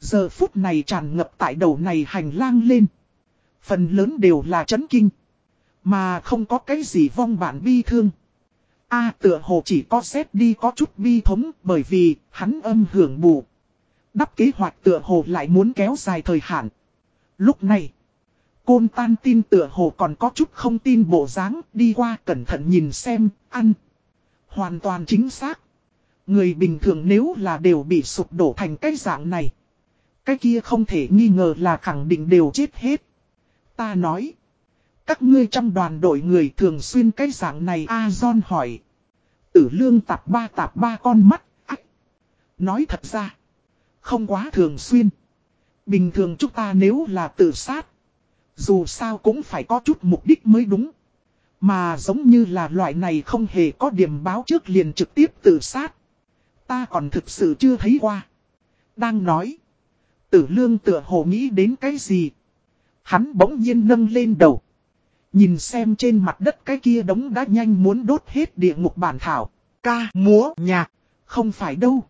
Giờ phút này tràn ngập tại đầu này hành lang lên. Phần lớn đều là chấn kinh. Mà không có cái gì vong bản bi thương. A tựa hồ chỉ có xét đi có chút bi thống bởi vì hắn âm hưởng bù. Đắp kế hoạch tựa hồ lại muốn kéo dài thời hạn. Lúc này, côn tan tin tựa hồ còn có chút không tin bộ dáng đi qua cẩn thận nhìn xem, ăn. Hoàn toàn chính xác. Người bình thường nếu là đều bị sụp đổ thành cái dạng này. Cái kia không thể nghi ngờ là khẳng định đều chết hết. Ta nói. Các ngươi trong đoàn đội người thường xuyên cái dạng này A John hỏi. Tử lương tạp ba tạp ba con mắt. Nói thật ra. Không quá thường xuyên. Bình thường chúng ta nếu là tự sát. Dù sao cũng phải có chút mục đích mới đúng. Mà giống như là loại này không hề có điểm báo trước liền trực tiếp tự sát. Ta còn thực sự chưa thấy qua. Đang nói. Tử lương tựa hồ nghĩ đến cái gì. Hắn bỗng nhiên nâng lên đầu. Nhìn xem trên mặt đất cái kia đống đã nhanh muốn đốt hết địa ngục bản thảo. Ca, múa, nhạc. Không phải đâu.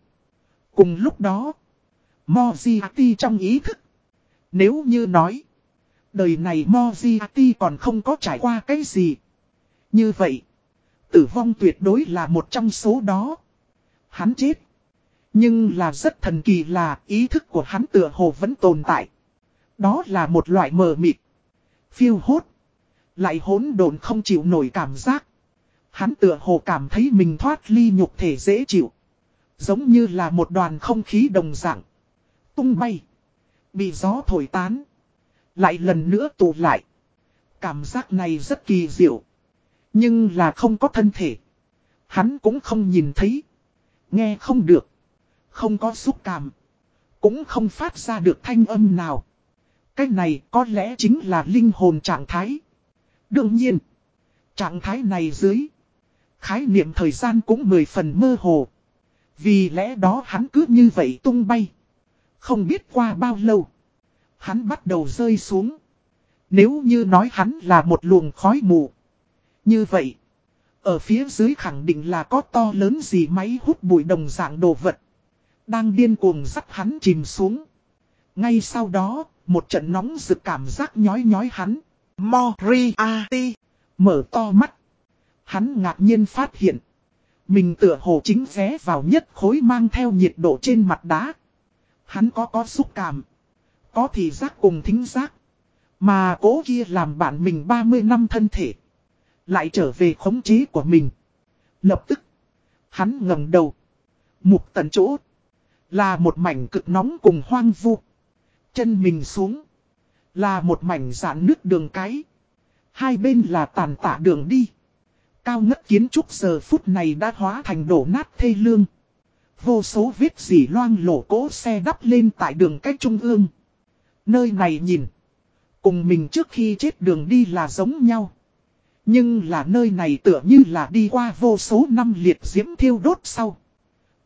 Cùng lúc đó. Moziati trong ý thức. Nếu như nói. Đời này Moziati còn không có trải qua cái gì. Như vậy, tử vong tuyệt đối là một trong số đó. Hắn chết. Nhưng là rất thần kỳ là ý thức của hắn tựa hồ vẫn tồn tại. Đó là một loại mờ mịt. Phiêu hốt. Lại hỗn độn không chịu nổi cảm giác. Hắn tựa hồ cảm thấy mình thoát ly nhục thể dễ chịu. Giống như là một đoàn không khí đồng dạng. Tung bay. Bị gió thổi tán. Lại lần nữa tụ lại. Cảm giác này rất kỳ diệu. Nhưng là không có thân thể. Hắn cũng không nhìn thấy. Nghe không được. Không có xúc cảm. Cũng không phát ra được thanh âm nào. Cái này có lẽ chính là linh hồn trạng thái. Đương nhiên. Trạng thái này dưới. Khái niệm thời gian cũng mười phần mơ hồ. Vì lẽ đó hắn cứ như vậy tung bay. Không biết qua bao lâu. Hắn bắt đầu rơi xuống. Nếu như nói hắn là một luồng khói mù. Như vậy. Ở phía dưới khẳng định là có to lớn gì máy hút bụi đồng dạng đồ vật. Đang điên cuồng dắt hắn chìm xuống. Ngay sau đó, một trận nóng rực cảm giác nhói nhói hắn. Moriarty. Mở to mắt. Hắn ngạc nhiên phát hiện. Mình tựa hồ chính ré vào nhất khối mang theo nhiệt độ trên mặt đá. Hắn có có xúc cảm. Có thị giác cùng thính giác. Mà cố kia làm bạn mình 30 năm thân thể. Lại trở về khống chế của mình. Lập tức. Hắn ngẩng đầu. Mục tận chỗ. Là một mảnh cực nóng cùng hoang vu. Chân mình xuống. Là một mảnh giãn nước đường cái. Hai bên là tàn tả đường đi. Cao ngất kiến trúc giờ phút này đã hóa thành đổ nát thê lương. Vô số vết dỉ loang lổ cố xe đắp lên tại đường cách trung ương. Nơi này nhìn. Cùng mình trước khi chết đường đi là giống nhau. Nhưng là nơi này tựa như là đi qua vô số năm liệt diễm thiêu đốt sau.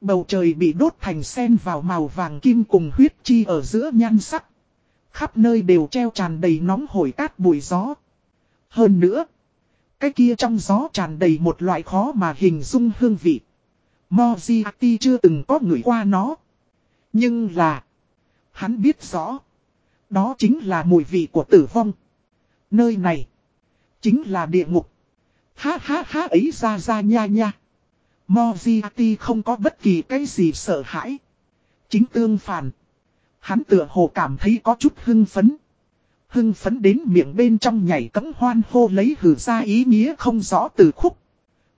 Bầu trời bị đốt thành sen vào màu vàng kim cùng huyết chi ở giữa nhan sắc. Khắp nơi đều treo tràn đầy nóng hổi cát bụi gió. Hơn nữa, cái kia trong gió tràn đầy một loại khó mà hình dung hương vị. Moziati chưa từng có người qua nó. Nhưng là, hắn biết rõ, đó chính là mùi vị của tử vong. Nơi này, chính là địa ngục. Ha ha ha ấy ra ra nha nha. Moziati không có bất kỳ cái gì sợ hãi. Chính tương phản. Hắn tựa hồ cảm thấy có chút hưng phấn. Hưng phấn đến miệng bên trong nhảy cấm hoan hô lấy hử ra ý nghĩa không rõ từ khúc.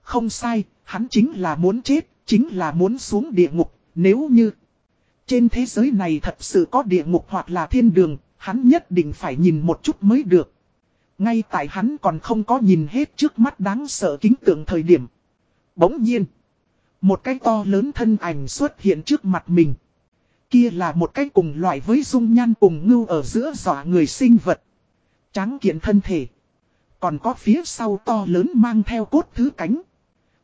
Không sai, hắn chính là muốn chết, chính là muốn xuống địa ngục, nếu như trên thế giới này thật sự có địa ngục hoặc là thiên đường, hắn nhất định phải nhìn một chút mới được. Ngay tại hắn còn không có nhìn hết trước mắt đáng sợ kính tượng thời điểm. Bỗng nhiên, một cái to lớn thân ảnh xuất hiện trước mặt mình. Kia là một cái cùng loại với dung nhan cùng ngưu ở giữa giỏ người sinh vật. Tráng kiện thân thể. Còn có phía sau to lớn mang theo cốt thứ cánh.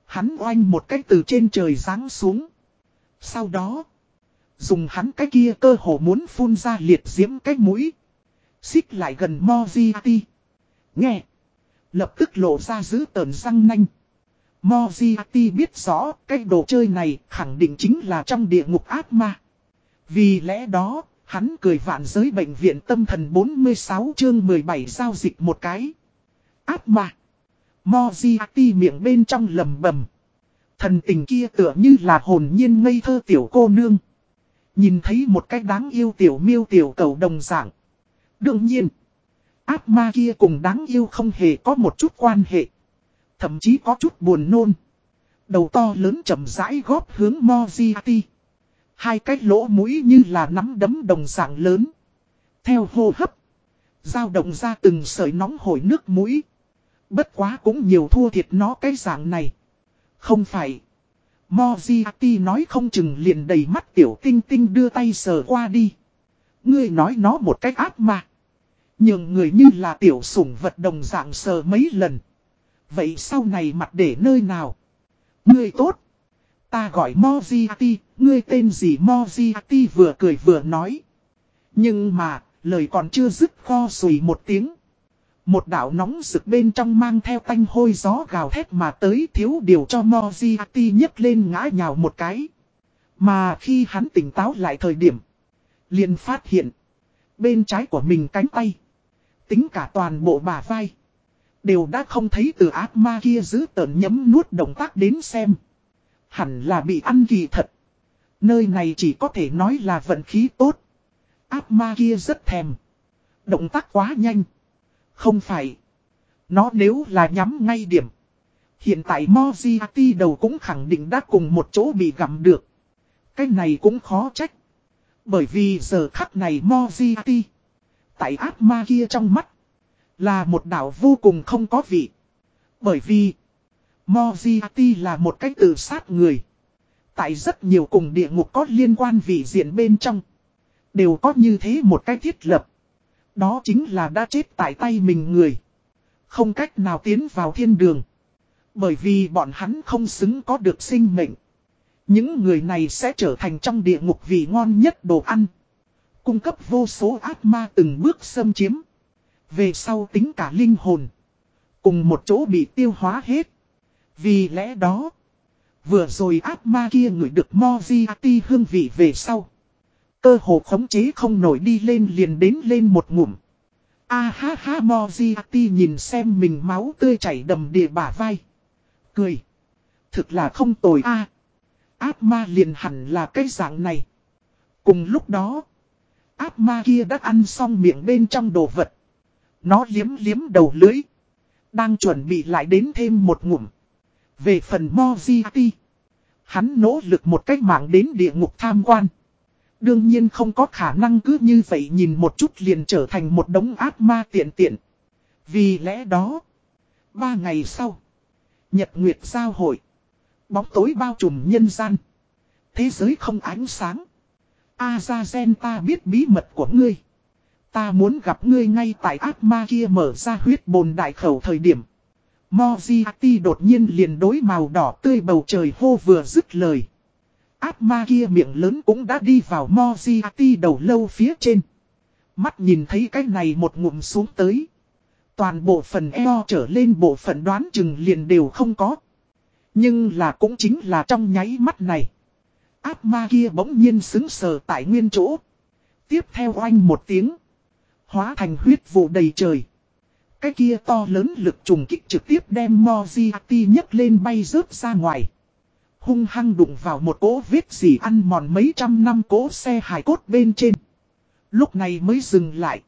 Hắn oanh một cái từ trên trời giáng xuống. Sau đó, dùng hắn cái kia cơ hồ muốn phun ra liệt diễm cái mũi. Xích lại gần Moziati. Nghe. Lập tức lộ ra giữ tờn răng nanh. Moziati biết rõ cái đồ chơi này khẳng định chính là trong địa ngục ác ma. Vì lẽ đó, hắn cười vạn giới bệnh viện tâm thần 46 chương 17 giao dịch một cái. Ác ma. Moziati miệng bên trong lầm bầm. Thần tình kia tựa như là hồn nhiên ngây thơ tiểu cô nương. Nhìn thấy một cách đáng yêu tiểu miêu tiểu cầu đồng dạng. Đương nhiên, ác ma kia cùng đáng yêu không hề có một chút quan hệ. Thậm chí có chút buồn nôn. Đầu to lớn chậm rãi góp hướng Moziati. Hai cái lỗ mũi như là nắm đấm đồng dạng lớn. Theo hô hấp. dao động ra từng sợi nóng hổi nước mũi. Bất quá cũng nhiều thua thiệt nó cái dạng này. Không phải. Moziati nói không chừng liền đầy mắt tiểu tinh tinh đưa tay sờ qua đi. Ngươi nói nó một cách áp mà. Nhưng người như là tiểu sủng vật đồng dạng sờ mấy lần. Vậy sau này mặt để nơi nào? Ngươi tốt. Ta gọi Moziati, ngươi tên gì Moziati vừa cười vừa nói. Nhưng mà, lời còn chưa dứt kho sùi một tiếng. Một đảo nóng rực bên trong mang theo tanh hôi gió gào thét mà tới thiếu điều cho Moziati nhấc lên ngã nhào một cái. Mà khi hắn tỉnh táo lại thời điểm, liền phát hiện, bên trái của mình cánh tay, Tính cả toàn bộ bà vai. Đều đã không thấy từ ác ma kia giữ tờn nhấm nuốt động tác đến xem. Hẳn là bị ăn kỳ thật. Nơi này chỉ có thể nói là vận khí tốt. Áp ma kia rất thèm. Động tác quá nhanh. Không phải. Nó nếu là nhắm ngay điểm. Hiện tại Moziati đầu cũng khẳng định đã cùng một chỗ bị gặm được. Cái này cũng khó trách. Bởi vì giờ khắc này Moziati. Tại ác ma kia trong mắt. Là một đảo vô cùng không có vị. Bởi vì. Moziati là một cách tự sát người. Tại rất nhiều cùng địa ngục có liên quan vị diện bên trong. Đều có như thế một cái thiết lập. Đó chính là đã chết tại tay mình người. Không cách nào tiến vào thiên đường. Bởi vì bọn hắn không xứng có được sinh mệnh. Những người này sẽ trở thành trong địa ngục vị ngon nhất đồ ăn. Cung cấp vô số ác ma từng bước xâm chiếm. Về sau tính cả linh hồn. Cùng một chỗ bị tiêu hóa hết. Vì lẽ đó. Vừa rồi ác ma kia ngửi được Moziati hương vị về sau. Cơ hồ khống chế không nổi đi lên liền đến lên một ngụm. A ha ha Moziati nhìn xem mình máu tươi chảy đầm địa bả vai. Cười. Thực là không tồi a. ác ma liền hẳn là cái dạng này. Cùng lúc đó. Ác ma kia đã ăn xong miệng bên trong đồ vật. Nó liếm liếm đầu lưới. Đang chuẩn bị lại đến thêm một ngụm. Về phần Moziati. Hắn nỗ lực một cách mạng đến địa ngục tham quan. Đương nhiên không có khả năng cứ như vậy nhìn một chút liền trở thành một đống ác ma tiện tiện. Vì lẽ đó, ba ngày sau, Nhật Nguyệt giao hội, bóng tối bao trùm nhân gian, thế giới không ánh sáng. Azazen ta biết bí mật của ngươi. Ta muốn gặp ngươi ngay tại ác ma kia mở ra huyết bồn đại khẩu thời điểm. Moziati đột nhiên liền đối màu đỏ tươi bầu trời hô vừa dứt lời. Ác ma kia miệng lớn cũng đã đi vào Moziati đầu lâu phía trên. Mắt nhìn thấy cái này một ngụm xuống tới. Toàn bộ phần eo trở lên bộ phận đoán chừng liền đều không có. Nhưng là cũng chính là trong nháy mắt này. Ác ma kia bỗng nhiên xứng sờ tại nguyên chỗ. Tiếp theo oanh một tiếng. Hóa thành huyết vụ đầy trời. Cái kia to lớn lực trùng kích trực tiếp đem Moziati nhấc lên bay rớt ra ngoài hung hăng đụng vào một cỗ vết gì ăn mòn mấy trăm năm cỗ xe hài cốt bên trên. Lúc này mới dừng lại.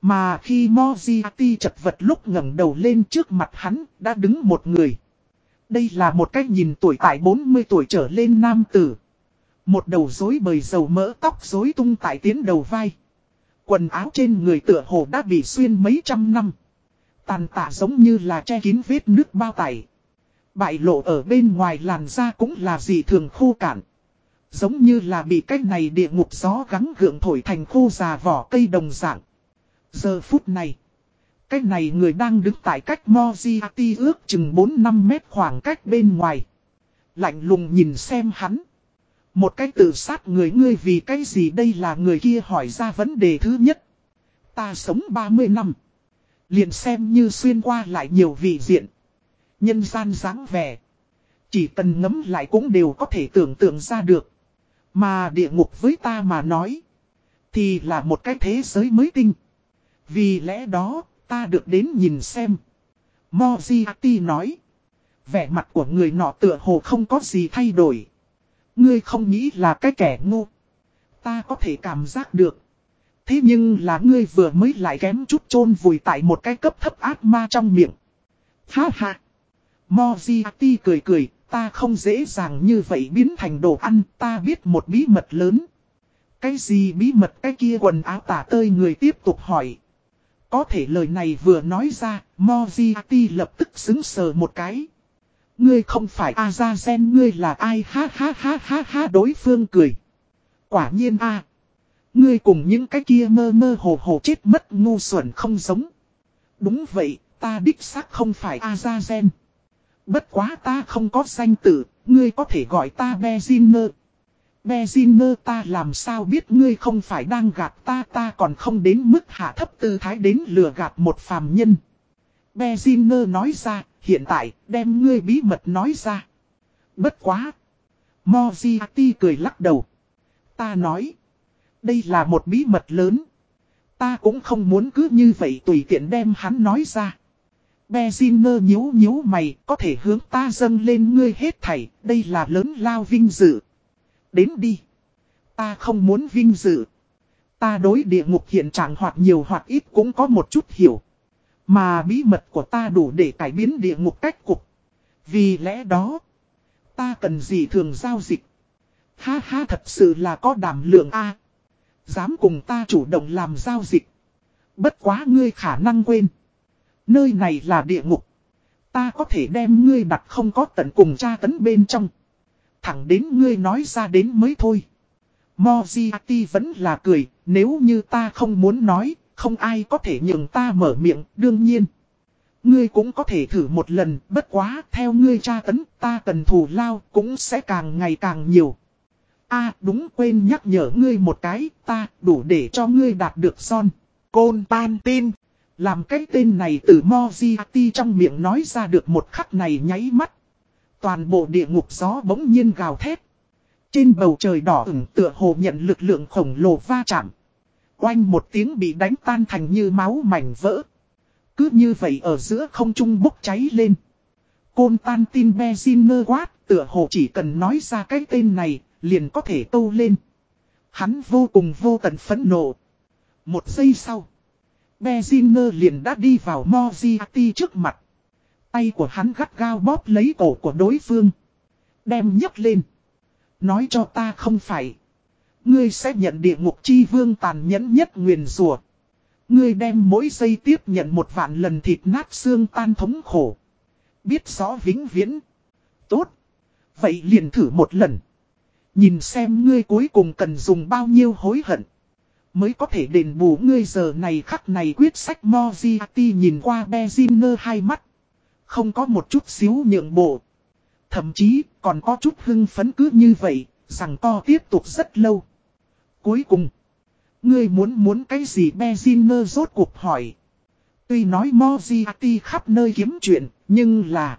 Mà khi Moziati chật vật lúc ngẩng đầu lên trước mặt hắn, đã đứng một người. Đây là một cách nhìn tuổi tại 40 tuổi trở lên nam tử. Một đầu rối bời dầu mỡ tóc rối tung tại tiến đầu vai. Quần áo trên người tựa hồ đã bị xuyên mấy trăm năm. Tàn tạ giống như là che kín vết nước bao tải. Bại lộ ở bên ngoài làn da cũng là gì thường khô cạn. Giống như là bị cách này địa ngục gió gắng gượng thổi thành khô già vỏ cây đồng dạng. Giờ phút này. Cách này người đang đứng tại cách Moziati ước chừng 4-5 mét khoảng cách bên ngoài. Lạnh lùng nhìn xem hắn. Một cách tự sát người, ngươi vì cái gì đây là người kia hỏi ra vấn đề thứ nhất. Ta sống 30 năm. Liền xem như xuyên qua lại nhiều vị diện. Nhân gian dáng vẻ. Chỉ cần ngấm lại cũng đều có thể tưởng tượng ra được. Mà địa ngục với ta mà nói. Thì là một cái thế giới mới tinh. Vì lẽ đó, ta được đến nhìn xem. Moziati nói. Vẻ mặt của người nọ tựa hồ không có gì thay đổi. Ngươi không nghĩ là cái kẻ ngu. Ta có thể cảm giác được. Thế nhưng là ngươi vừa mới lại kém chút chôn vùi tại một cái cấp thấp ác ma trong miệng. Ha ha. Moziati cười cười, ta không dễ dàng như vậy biến thành đồ ăn, ta biết một bí mật lớn. Cái gì bí mật cái kia quần áo tả tơi người tiếp tục hỏi. Có thể lời này vừa nói ra, Moziati lập tức xứng sờ một cái. Ngươi không phải Azazen ngươi là ai ha ha ha ha ha đối phương cười. Quả nhiên a Ngươi cùng những cái kia mơ mơ hồ hồ chết mất ngu xuẩn không giống. Đúng vậy, ta đích xác không phải Azazen. Bất quá ta không có danh tử, ngươi có thể gọi ta Beziner. Beziner ta làm sao biết ngươi không phải đang gạt ta ta còn không đến mức hạ thấp tư thái đến lừa gạt một phàm nhân. Beziner nói ra, hiện tại, đem ngươi bí mật nói ra. Bất quá. Moziati cười lắc đầu. Ta nói. Đây là một bí mật lớn. Ta cũng không muốn cứ như vậy tùy tiện đem hắn nói ra. Bezinger nhíu nhíu mày, có thể hướng ta dâng lên ngươi hết thảy, đây là lớn lao vinh dự. Đến đi. Ta không muốn vinh dự. Ta đối địa ngục hiện trạng hoặc nhiều hoặc ít cũng có một chút hiểu. Mà bí mật của ta đủ để cải biến địa ngục cách cục. Vì lẽ đó, ta cần gì thường giao dịch. Ha ha thật sự là có đảm lượng A. Dám cùng ta chủ động làm giao dịch. Bất quá ngươi khả năng quên. Nơi này là địa ngục. Ta có thể đem ngươi đặt không có tận cùng tra tấn bên trong. Thẳng đến ngươi nói ra đến mới thôi. Moziati vẫn là cười, nếu như ta không muốn nói, không ai có thể nhường ta mở miệng, đương nhiên. Ngươi cũng có thể thử một lần, bất quá, theo ngươi tra tấn, ta cần thù lao, cũng sẽ càng ngày càng nhiều a đúng quên nhắc nhở ngươi một cái, ta đủ để cho ngươi đạt được son. Côn pan tin. Làm cái tên này từ Moziati trong miệng nói ra được một khắc này nháy mắt. Toàn bộ địa ngục gió bỗng nhiên gào thét. Trên bầu trời đỏ ửng tựa hồ nhận lực lượng khổng lồ va chạm. Oanh một tiếng bị đánh tan thành như máu mảnh vỡ. Cứ như vậy ở giữa không trung bốc cháy lên. Côn tan tin Beziner quát, tựa hồ chỉ cần nói ra cái tên này, liền có thể câu lên. Hắn vô cùng vô tận phẫn nộ. Một giây sau, Beziner liền đã đi vào Moziati trước mặt. Tay của hắn gắt gao bóp lấy cổ của đối phương. Đem nhấc lên. Nói cho ta không phải. Ngươi sẽ nhận địa ngục chi vương tàn nhẫn nhất nguyền rùa. Ngươi đem mỗi giây tiếp nhận một vạn lần thịt nát xương tan thống khổ. Biết rõ vĩnh viễn. Tốt. Vậy liền thử một lần. Nhìn xem ngươi cuối cùng cần dùng bao nhiêu hối hận. Mới có thể đền bù ngươi giờ này khắc này quyết sách Moziati nhìn qua Bezinger hai mắt. Không có một chút xíu nhượng bộ. Thậm chí còn có chút hưng phấn cứ như vậy, rằng co tiếp tục rất lâu. Cuối cùng, ngươi muốn muốn cái gì Bezinger rốt cuộc hỏi. Tuy nói Moziati khắp nơi kiếm chuyện, nhưng là...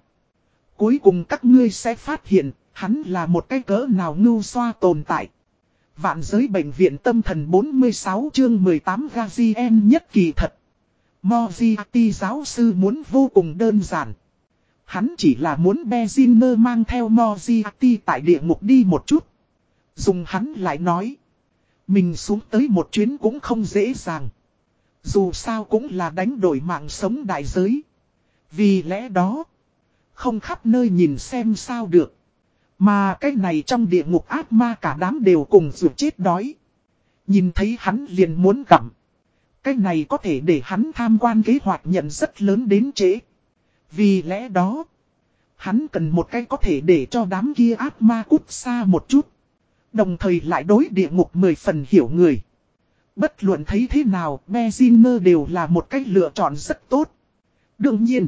Cuối cùng các ngươi sẽ phát hiện, hắn là một cái cỡ nào ngưu xoa tồn tại. Vạn giới bệnh viện tâm thần 46 chương 18 Gazien nhất kỳ thật. Moziati giáo sư muốn vô cùng đơn giản. Hắn chỉ là muốn Beziner mang theo Moziati tại địa ngục đi một chút. Dùng hắn lại nói. Mình xuống tới một chuyến cũng không dễ dàng. Dù sao cũng là đánh đổi mạng sống đại giới. Vì lẽ đó. Không khắp nơi nhìn xem sao được. Mà cái này trong địa ngục ác ma cả đám đều cùng dù chết đói. Nhìn thấy hắn liền muốn gặm. Cái này có thể để hắn tham quan kế hoạch nhận rất lớn đến trễ. Vì lẽ đó, hắn cần một cái có thể để cho đám kia ác ma cút xa một chút. Đồng thời lại đối địa ngục mười phần hiểu người. Bất luận thấy thế nào, Beziner đều là một cách lựa chọn rất tốt. Đương nhiên,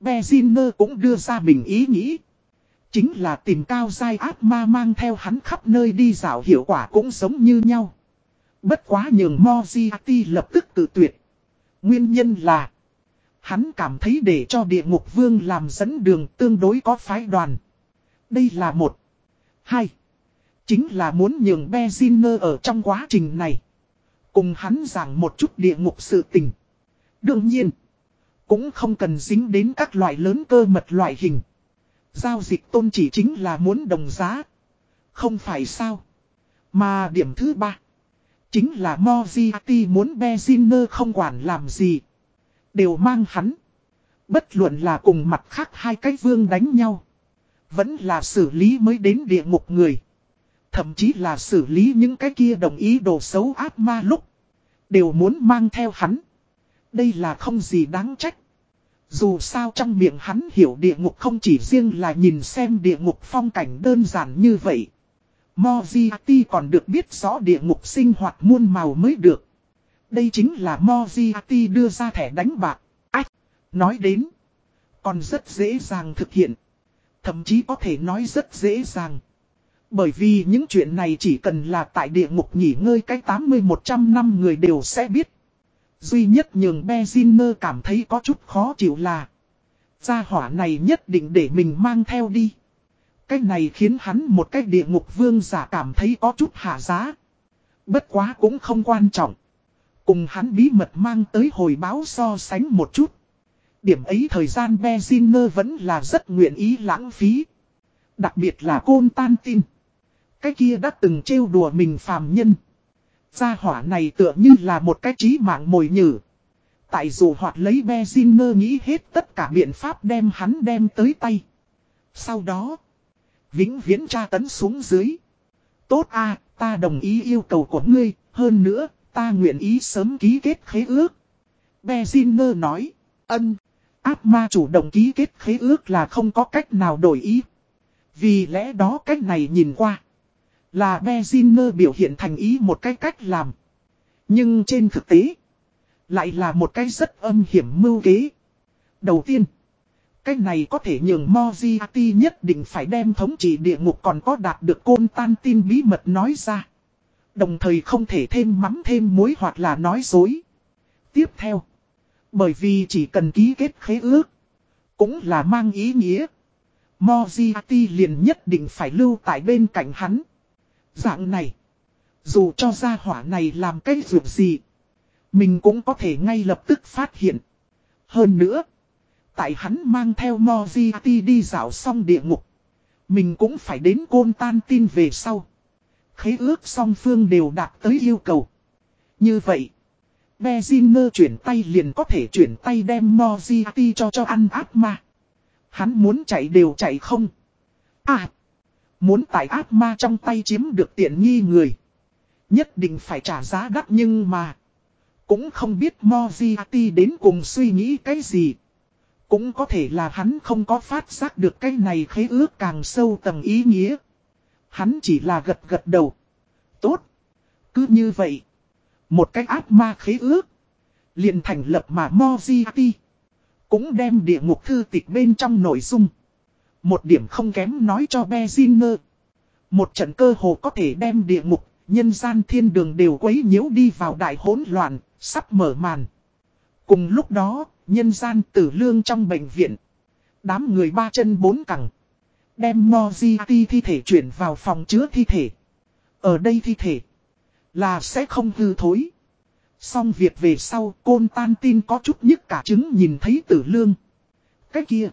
Beziner cũng đưa ra mình ý nghĩ. Chính là tìm cao dai ác ma mang theo hắn khắp nơi đi dạo hiệu quả cũng giống như nhau. Bất quá nhường Moziati lập tức tự tuyệt. Nguyên nhân là, Hắn cảm thấy để cho địa ngục vương làm dẫn đường tương đối có phái đoàn. Đây là một. Hai. Chính là muốn nhường Beziner ở trong quá trình này. Cùng hắn giảng một chút địa ngục sự tình. Đương nhiên. Cũng không cần dính đến các loại lớn cơ mật loại hình. Giao dịch tôn chỉ chính là muốn đồng giá. Không phải sao. Mà điểm thứ ba. Chính là Moziati muốn Beziner không quản làm gì. Đều mang hắn. Bất luận là cùng mặt khác hai cái vương đánh nhau. Vẫn là xử lý mới đến địa ngục người. Thậm chí là xử lý những cái kia đồng ý đồ xấu ác ma lúc. Đều muốn mang theo hắn. Đây là không gì đáng trách. Dù sao trong miệng hắn hiểu địa ngục không chỉ riêng là nhìn xem địa ngục phong cảnh đơn giản như vậy. Moziati còn được biết rõ địa ngục sinh hoạt muôn màu mới được. Đây chính là Moziati đưa ra thẻ đánh bạc. Ách, nói đến, còn rất dễ dàng thực hiện. Thậm chí có thể nói rất dễ dàng. Bởi vì những chuyện này chỉ cần là tại địa ngục nghỉ ngơi cái 80-100 năm người đều sẽ biết. Duy nhất nhường Beziner cảm thấy có chút khó chịu là, Gia hỏa này nhất định để mình mang theo đi. Cái này khiến hắn một cái địa ngục vương giả cảm thấy có chút hạ giá. Bất quá cũng không quan trọng. Cùng hắn bí mật mang tới hồi báo so sánh một chút. Điểm ấy thời gian Beziner vẫn là rất nguyện ý lãng phí. Đặc biệt là côn tan tin. Cái kia đã từng trêu đùa mình phàm nhân. Gia hỏa này tựa như là một cái trí mạng mồi nhử. Tại dù hoạt lấy Bezinger nghĩ hết tất cả biện pháp đem hắn đem tới tay. Sau đó, vĩnh viễn tra tấn xuống dưới. Tốt a ta đồng ý yêu cầu của ngươi, hơn nữa, ta nguyện ý sớm ký kết khế ước. Bezinger nói, ân, áp ma chủ động ký kết khế ước là không có cách nào đổi ý. Vì lẽ đó cách này nhìn qua, là Beziner biểu hiện thành ý một cái cách làm. Nhưng trên thực tế, lại là một cái rất âm hiểm mưu kế. Đầu tiên, cái này có thể nhường Moziati nhất định phải đem thống trị địa ngục còn có đạt được côn tan tin bí mật nói ra. Đồng thời không thể thêm mắm thêm muối hoặc là nói dối. Tiếp theo, bởi vì chỉ cần ký kết khế ước, cũng là mang ý nghĩa. Moziati liền nhất định phải lưu tại bên cạnh hắn. Dạng này, dù cho gia hỏa này làm cái việc gì, mình cũng có thể ngay lập tức phát hiện. Hơn nữa, tại hắn mang theo Moriarty đi dạo xong địa ngục. Mình cũng phải đến côn tan tin về sau. Khế ước song phương đều đạt tới yêu cầu. Như vậy, Bezinger chuyển tay liền có thể chuyển tay đem Moriarty cho cho ăn ác ma. Hắn muốn chạy đều chạy không. À, muốn tại ác ma trong tay chiếm được tiện nghi người. Nhất định phải trả giá đắt nhưng mà. Cũng không biết Moziati đến cùng suy nghĩ cái gì. Cũng có thể là hắn không có phát giác được cái này khế ước càng sâu tầng ý nghĩa. Hắn chỉ là gật gật đầu. Tốt. Cứ như vậy. Một cái ác ma khế ước. liền thành lập mà Moziati. Cũng đem địa ngục thư tịch bên trong nội dung. Một điểm không kém nói cho Bezinger. Một trận cơ hồ có thể đem địa ngục, nhân gian thiên đường đều quấy nhiễu đi vào đại hỗn loạn, sắp mở màn. Cùng lúc đó, nhân gian tử lương trong bệnh viện. Đám người ba chân bốn cẳng. Đem Moziati thi thể chuyển vào phòng chứa thi thể. Ở đây thi thể là sẽ không hư thối. Xong việc về sau côn tan tin có chút nhức cả chứng nhìn thấy tử lương. Cái kia.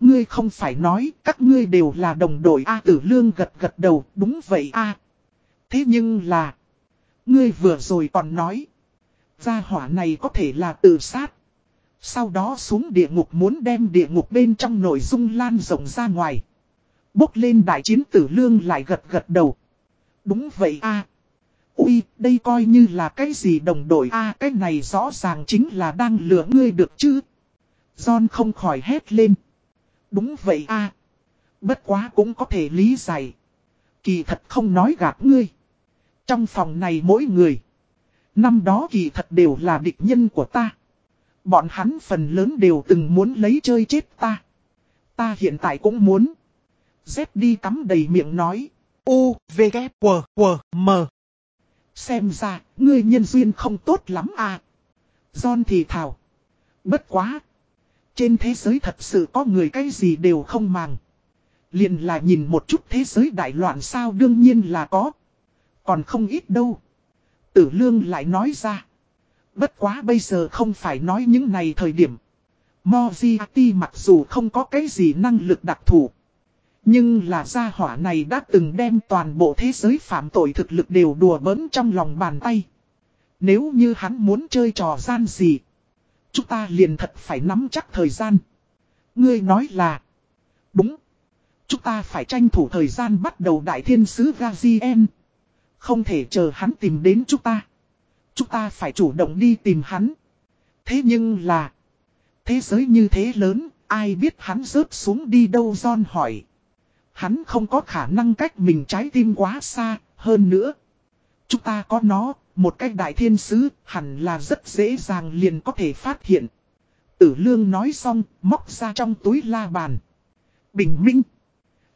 Ngươi không phải nói các ngươi đều là đồng đội A tử lương gật gật đầu đúng vậy A. Thế nhưng là. Ngươi vừa rồi còn nói. Gia hỏa này có thể là tự sát. Sau đó xuống địa ngục muốn đem địa ngục bên trong nội dung lan rộng ra ngoài. Bốc lên đại chiến tử lương lại gật gật đầu. Đúng vậy a Ui, đây coi như là cái gì đồng đội a cái này rõ ràng chính là đang lừa ngươi được chứ. John không khỏi hét lên. Đúng vậy a Bất quá cũng có thể lý giải. Kỳ thật không nói gạt ngươi. Trong phòng này mỗi người. Năm đó kỳ thật đều là địch nhân của ta. Bọn hắn phần lớn đều từng muốn lấy chơi chết ta. Ta hiện tại cũng muốn. Z đi cắm đầy miệng nói. U, V, K, W, W, M. Xem ra, ngươi nhân duyên không tốt lắm à. John thì thảo. Bất quá. Trên thế giới thật sự có người cái gì đều không màng. Liền là nhìn một chút thế giới đại loạn sao đương nhiên là có. Còn không ít đâu. Tử lương lại nói ra. Bất quá bây giờ không phải nói những này thời điểm. Moziati mặc dù không có cái gì năng lực đặc thù. Nhưng là gia hỏa này đã từng đem toàn bộ thế giới phạm tội thực lực đều đùa bỡn trong lòng bàn tay. Nếu như hắn muốn chơi trò gian gì. Chúng ta liền thật phải nắm chắc thời gian. Ngươi nói là. Đúng. Chúng ta phải tranh thủ thời gian bắt đầu đại thiên sứ Gazien. Không thể chờ hắn tìm đến chúng ta. Chúng ta phải chủ động đi tìm hắn. Thế nhưng là. Thế giới như thế lớn, ai biết hắn rớt xuống đi đâu John hỏi. Hắn không có khả năng cách mình trái tim quá xa, hơn nữa. Chúng ta có nó, một cách đại thiên sứ, hẳn là rất dễ dàng liền có thể phát hiện. Tử lương nói xong, móc ra trong túi la bàn. Bình minh.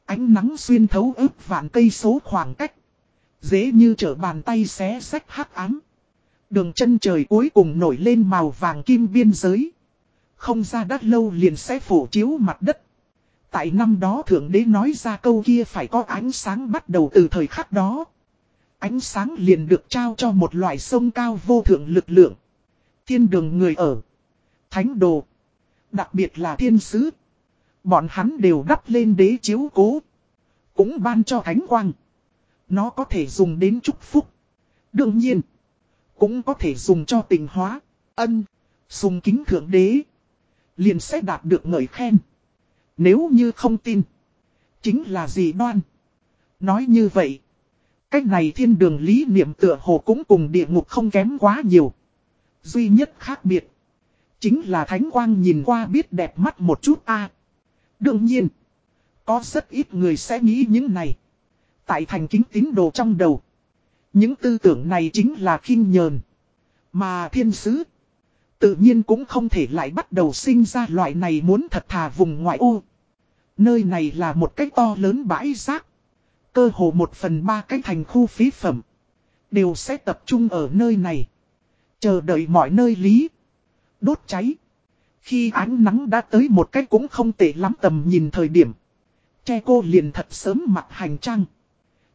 Ánh nắng xuyên thấu ướp vạn cây số khoảng cách. Dễ như trở bàn tay xé sách hắc ám. Đường chân trời cuối cùng nổi lên màu vàng kim biên giới. Không ra đắt lâu liền sẽ phủ chiếu mặt đất. Tại năm đó thượng đế nói ra câu kia phải có ánh sáng bắt đầu từ thời khắc đó. Ánh sáng liền được trao cho một loại sông cao vô thượng lực lượng. Thiên đường người ở. Thánh đồ. Đặc biệt là thiên sứ. Bọn hắn đều đắp lên đế chiếu cố. Cũng ban cho thánh quang. Nó có thể dùng đến chúc phúc. Đương nhiên. Cũng có thể dùng cho tình hóa. Ân. Sùng kính thượng đế. Liền sẽ đạt được ngợi khen. Nếu như không tin. Chính là gì đoan. Nói như vậy. Cách này thiên đường lý niệm tựa hồ cũng cùng địa ngục không kém quá nhiều. Duy nhất khác biệt. Chính là thánh quang nhìn qua biết đẹp mắt một chút a Đương nhiên. Có rất ít người sẽ nghĩ những này. Tại thành kính tín đồ trong đầu. Những tư tưởng này chính là khinh nhờn. Mà thiên sứ. Tự nhiên cũng không thể lại bắt đầu sinh ra loại này muốn thật thà vùng ngoại ô. Nơi này là một cái to lớn bãi rác. Cơ hồ một phần ba cái thành khu phí phẩm. Đều sẽ tập trung ở nơi này. Chờ đợi mọi nơi lý. Đốt cháy. Khi ánh nắng đã tới một cách cũng không tệ lắm tầm nhìn thời điểm. Che cô liền thật sớm mặc hành trang.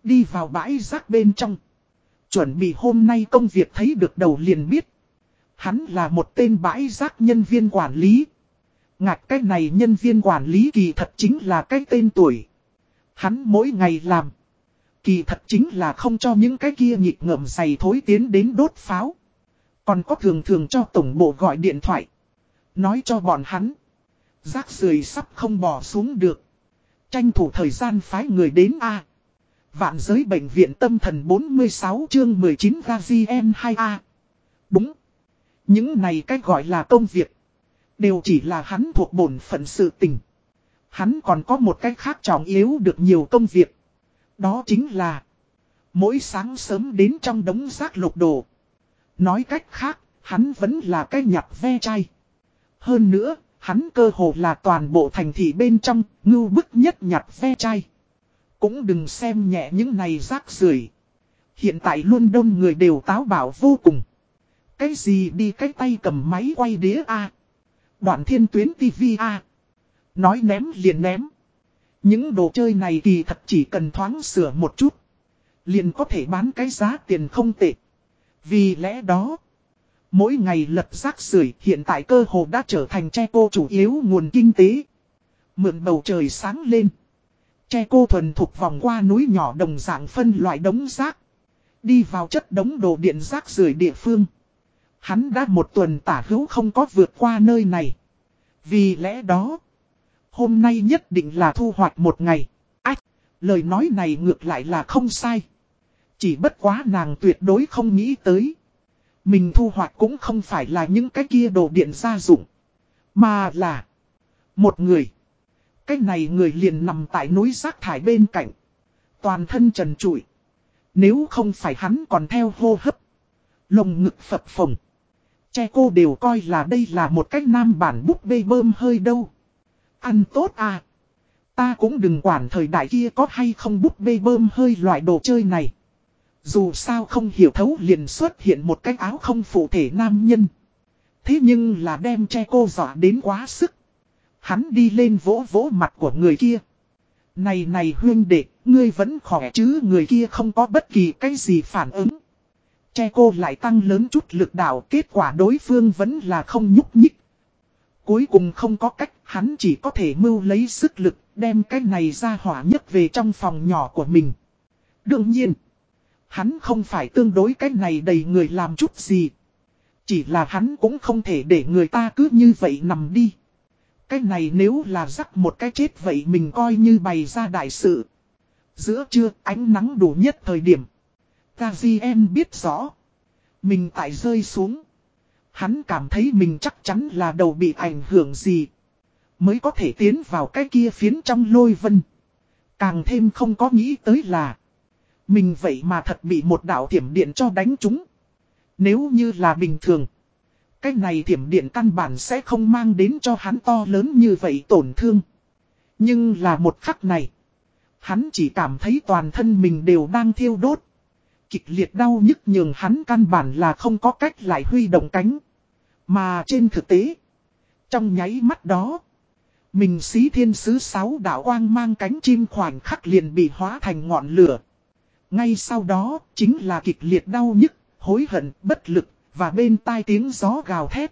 Đi vào bãi rác bên trong. Chuẩn bị hôm nay công việc thấy được đầu liền biết. Hắn là một tên bãi rác nhân viên quản lý. Ngạch cái này nhân viên quản lý kỳ thật chính là cái tên tuổi. Hắn mỗi ngày làm. Kỳ thật chính là không cho những cái kia nhịp ngợm dày thối tiến đến đốt pháo. Còn có thường thường cho tổng bộ gọi điện thoại. Nói cho bọn hắn. Rác rưởi sắp không bỏ xuống được. Tranh thủ thời gian phái người đến A. Vạn giới bệnh viện tâm thần 46 chương 19 Gazien 2A. Đúng. Những này cách gọi là công việc. Đều chỉ là hắn thuộc bổn phận sự tình. Hắn còn có một cách khác trọng yếu được nhiều công việc. Đó chính là. Mỗi sáng sớm đến trong đống rác lục đồ. Nói cách khác, hắn vẫn là cái nhặt ve chai. Hơn nữa, hắn cơ hồ là toàn bộ thành thị bên trong, ngưu bức nhất nhặt ve chai. Cũng đừng xem nhẹ những này rác rưởi Hiện tại luôn đông người đều táo bảo vô cùng. Cái gì đi cái tay cầm máy quay đĩa A. Đoạn thiên tuyến tivi A. Nói ném liền ném. Những đồ chơi này thì thật chỉ cần thoáng sửa một chút. Liền có thể bán cái giá tiền không tệ. Vì lẽ đó, mỗi ngày lật rác rưởi hiện tại cơ hồ đã trở thành che cô chủ yếu nguồn kinh tế. Mượn bầu trời sáng lên. Che cô thuần thuộc vòng qua núi nhỏ đồng dạng phân loại đống rác. Đi vào chất đống đồ điện rác rưởi địa phương. Hắn đã một tuần tả hữu không có vượt qua nơi này. Vì lẽ đó, hôm nay nhất định là thu hoạch một ngày. Ách, lời nói này ngược lại là không sai. Chỉ bất quá nàng tuyệt đối không nghĩ tới. Mình thu hoạch cũng không phải là những cái kia đồ điện gia dụng. Mà là một người. Cái này người liền nằm tại núi rác thải bên cạnh. Toàn thân trần trụi. Nếu không phải hắn còn theo hô hấp. Lồng ngực phập phồng. Che cô đều coi là đây là một cách nam bản búp bê bơm hơi đâu. Ăn tốt à. Ta cũng đừng quản thời đại kia có hay không bút bê bơm hơi loại đồ chơi này. Dù sao không hiểu thấu liền xuất hiện một cái áo không phụ thể nam nhân. Thế nhưng là đem che cô dọa đến quá sức. Hắn đi lên vỗ vỗ mặt của người kia. Này này huyên đệ, ngươi vẫn khỏe chứ người kia không có bất kỳ cái gì phản ứng. Che cô lại tăng lớn chút lực đạo kết quả đối phương vẫn là không nhúc nhích. Cuối cùng không có cách, hắn chỉ có thể mưu lấy sức lực, đem cái này ra hỏa nhất về trong phòng nhỏ của mình. Đương nhiên, hắn không phải tương đối cái này đầy người làm chút gì. Chỉ là hắn cũng không thể để người ta cứ như vậy nằm đi. Cái này nếu là rắc một cái chết vậy mình coi như bày ra đại sự. Giữa trưa ánh nắng đủ nhất thời điểm. Gazien biết rõ. Mình tại rơi xuống. Hắn cảm thấy mình chắc chắn là đầu bị ảnh hưởng gì. Mới có thể tiến vào cái kia phiến trong lôi vân. Càng thêm không có nghĩ tới là. Mình vậy mà thật bị một đạo thiểm điện cho đánh chúng. Nếu như là bình thường. Cái này thiểm điện căn bản sẽ không mang đến cho hắn to lớn như vậy tổn thương. Nhưng là một khắc này. Hắn chỉ cảm thấy toàn thân mình đều đang thiêu đốt. Kịch liệt đau nhức nhường hắn căn bản là không có cách lại huy động cánh. Mà trên thực tế. Trong nháy mắt đó. Mình xí thiên sứ sáu đạo quang mang cánh chim khoảnh khắc liền bị hóa thành ngọn lửa. Ngay sau đó, chính là kịch liệt đau nhức, hối hận, bất lực, và bên tai tiếng gió gào thét.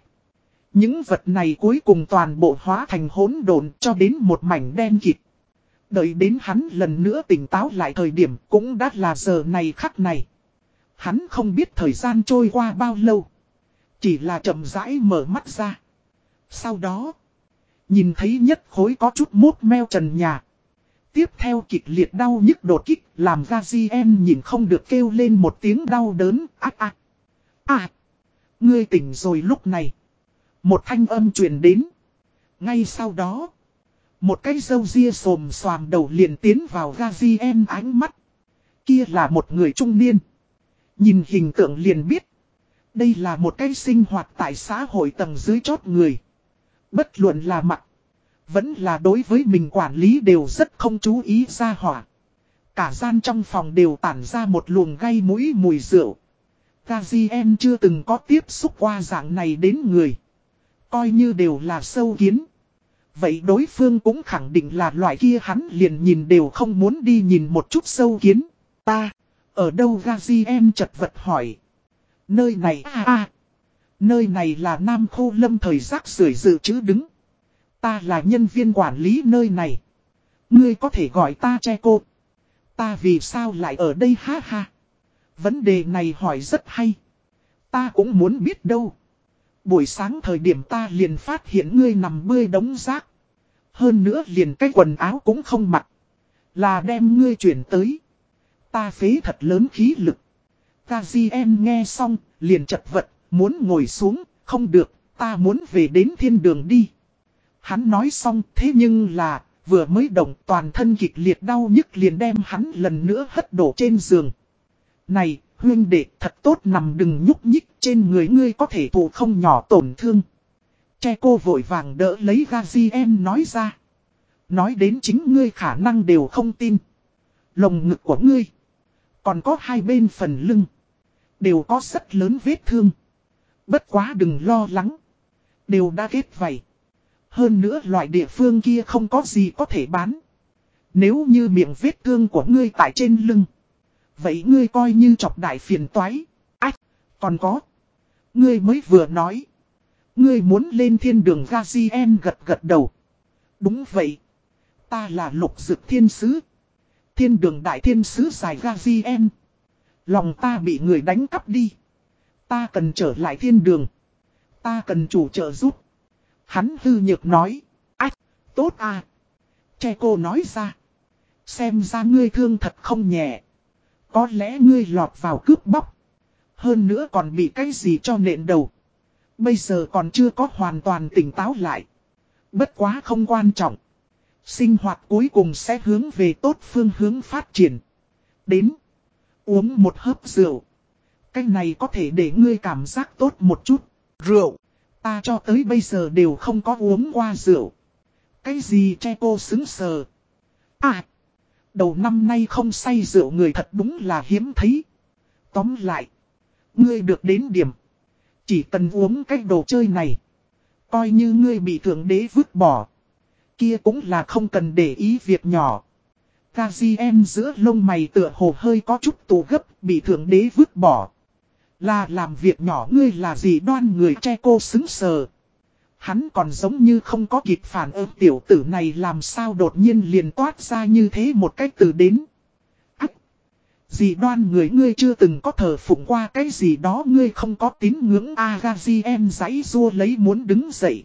Những vật này cuối cùng toàn bộ hóa thành hỗn độn cho đến một mảnh đen kịt. Đợi đến hắn lần nữa tỉnh táo lại thời điểm cũng đã là giờ này khắc này. Hắn không biết thời gian trôi qua bao lâu. Chỉ là chậm rãi mở mắt ra. Sau đó, nhìn thấy nhất khối có chút mốt meo trần nhà. Tiếp theo kịch liệt đau nhức đột kích, làm ra GM nhìn không được kêu lên một tiếng đau đớn. Ác ác. À. Ngươi tỉnh rồi lúc này. Một thanh âm truyền đến. Ngay sau đó. Một cái dâu ria xồm xoàm đầu liền tiến vào Gazien ánh mắt. Kia là một người trung niên. Nhìn hình tượng liền biết. Đây là một cái sinh hoạt tại xã hội tầng dưới chót người. Bất luận là mặt. Vẫn là đối với mình quản lý đều rất không chú ý ra hỏa. Cả gian trong phòng đều tản ra một luồng gây mũi mùi rượu. Gazien chưa từng có tiếp xúc qua dạng này đến người. Coi như đều là sâu kiến. Vậy đối phương cũng khẳng định là loại kia hắn liền nhìn đều không muốn đi nhìn một chút sâu kiến. Ta, ở đâu Gazien chật vật hỏi. Nơi này à à. Nơi này là Nam Khu Lâm thời giác sưởi dự trữ đứng. Ta là nhân viên quản lý nơi này. Ngươi có thể gọi ta che cô. Ta vì sao lại ở đây ha ha. Vấn đề này hỏi rất hay. Ta cũng muốn biết đâu. Buổi sáng thời điểm ta liền phát hiện ngươi nằm bươi đống rác. Hơn nữa liền cái quần áo cũng không mặc. Là đem ngươi chuyển tới. Ta phế thật lớn khí lực. Gazien nghe xong, liền chật vật, muốn ngồi xuống, không được, ta muốn về đến thiên đường đi. Hắn nói xong thế nhưng là, vừa mới động toàn thân kịch liệt đau nhức liền đem hắn lần nữa hất đổ trên giường. Này, huyên đệ thật tốt nằm đừng nhúc nhích trên người ngươi có thể thụ không nhỏ tổn thương. Che cô vội vàng đỡ lấy Gazien nói ra. Nói đến chính ngươi khả năng đều không tin. Lồng ngực của ngươi. Còn có hai bên phần lưng. Đều có rất lớn vết thương. Bất quá đừng lo lắng. Đều đã kết vậy. Hơn nữa loại địa phương kia không có gì có thể bán. Nếu như miệng vết thương của ngươi tại trên lưng. Vậy ngươi coi như chọc đại phiền toái. Ách, còn có. Ngươi mới vừa nói. Ngươi muốn lên thiên đường Gazien gật gật đầu. Đúng vậy. Ta là lục dực thiên sứ. Thiên đường đại thiên sứ dài Gazien. Lòng ta bị người đánh cắp đi. Ta cần trở lại thiên đường. Ta cần chủ trợ giúp. Hắn hư nhược nói. Ách, tốt à. Che cô nói ra. Xem ra ngươi thương thật không nhẹ. Có lẽ ngươi lọt vào cướp bóc. Hơn nữa còn bị cái gì cho nện đầu. Bây giờ còn chưa có hoàn toàn tỉnh táo lại. Bất quá không quan trọng. Sinh hoạt cuối cùng sẽ hướng về tốt phương hướng phát triển. Đến. Uống một hớp rượu. Cái này có thể để ngươi cảm giác tốt một chút. Rượu. Ta cho tới bây giờ đều không có uống qua rượu. Cái gì che cô xứng sờ. À. Đầu năm nay không say rượu người thật đúng là hiếm thấy. Tóm lại. Ngươi được đến điểm. Chỉ cần uống cái đồ chơi này. Coi như ngươi bị thượng đế vứt bỏ. Kia cũng là không cần để ý việc nhỏ. Kazien giữa lông mày tựa hồ hơi có chút tù gấp bị thượng đế vứt bỏ. Là làm việc nhỏ ngươi là gì đoan người che cô xứng sờ. Hắn còn giống như không có kịp phản ứng, tiểu tử này làm sao đột nhiên liền toát ra như thế một cách từ đến. Ách! Dì đoan người ngươi chưa từng có thờ phụng qua cái gì đó, ngươi không có tín ngưỡng Agazi em giấy rua lấy muốn đứng dậy.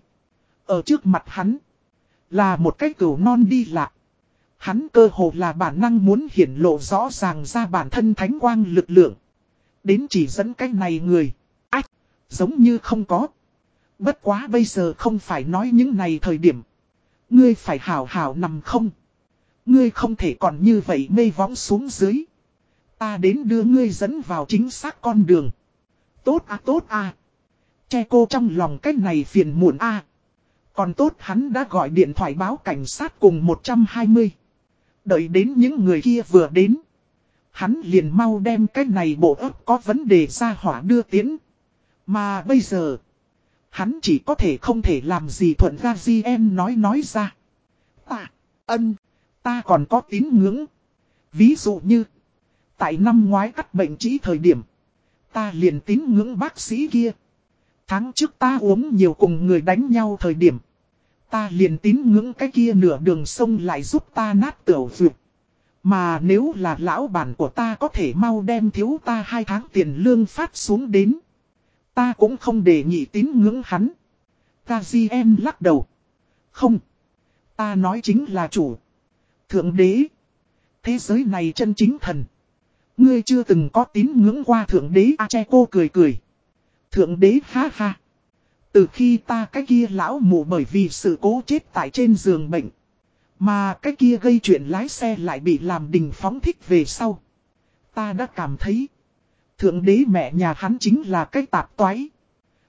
Ở trước mặt hắn. Là một cái cửu non đi lạc. Hắn cơ hồ là bản năng muốn hiển lộ rõ ràng ra bản thân thánh quang lực lượng. Đến chỉ dẫn cái này người. Ách! Giống như không có. Bất quá bây giờ không phải nói những này thời điểm. Ngươi phải hảo hảo nằm không. Ngươi không thể còn như vậy mê võng xuống dưới. Ta đến đưa ngươi dẫn vào chính xác con đường. Tốt à tốt à. Che cô trong lòng cách này phiền muộn à. Còn tốt hắn đã gọi điện thoại báo cảnh sát cùng 120. Đợi đến những người kia vừa đến. Hắn liền mau đem cái này bộ ấp có vấn đề ra hỏa đưa tiến. Mà bây giờ. Hắn chỉ có thể không thể làm gì thuận ra em nói nói ra. Ta, ân, ta còn có tín ngưỡng. Ví dụ như, Tại năm ngoái cắt bệnh trí thời điểm. Ta liền tín ngưỡng bác sĩ kia. Tháng trước ta uống nhiều cùng người đánh nhau thời điểm. Ta liền tín ngưỡng cái kia nửa đường sông lại giúp ta nát tiểu vượt. Mà nếu là lão bản của ta có thể mau đem thiếu ta hai tháng tiền lương phát xuống đến. Ta cũng không để nhị tín ngưỡng hắn. Kazien lắc đầu. Không. Ta nói chính là chủ. Thượng đế. Thế giới này chân chính thần. Ngươi chưa từng có tín ngưỡng qua thượng đế A che cô cười cười. Thượng đế ha ha. Từ khi ta cái kia lão mù bởi vì sự cố chết tại trên giường bệnh. Mà cái kia gây chuyện lái xe lại bị làm đình phóng thích về sau. Ta đã cảm thấy. Thượng đế mẹ nhà hắn chính là cái tạp toái.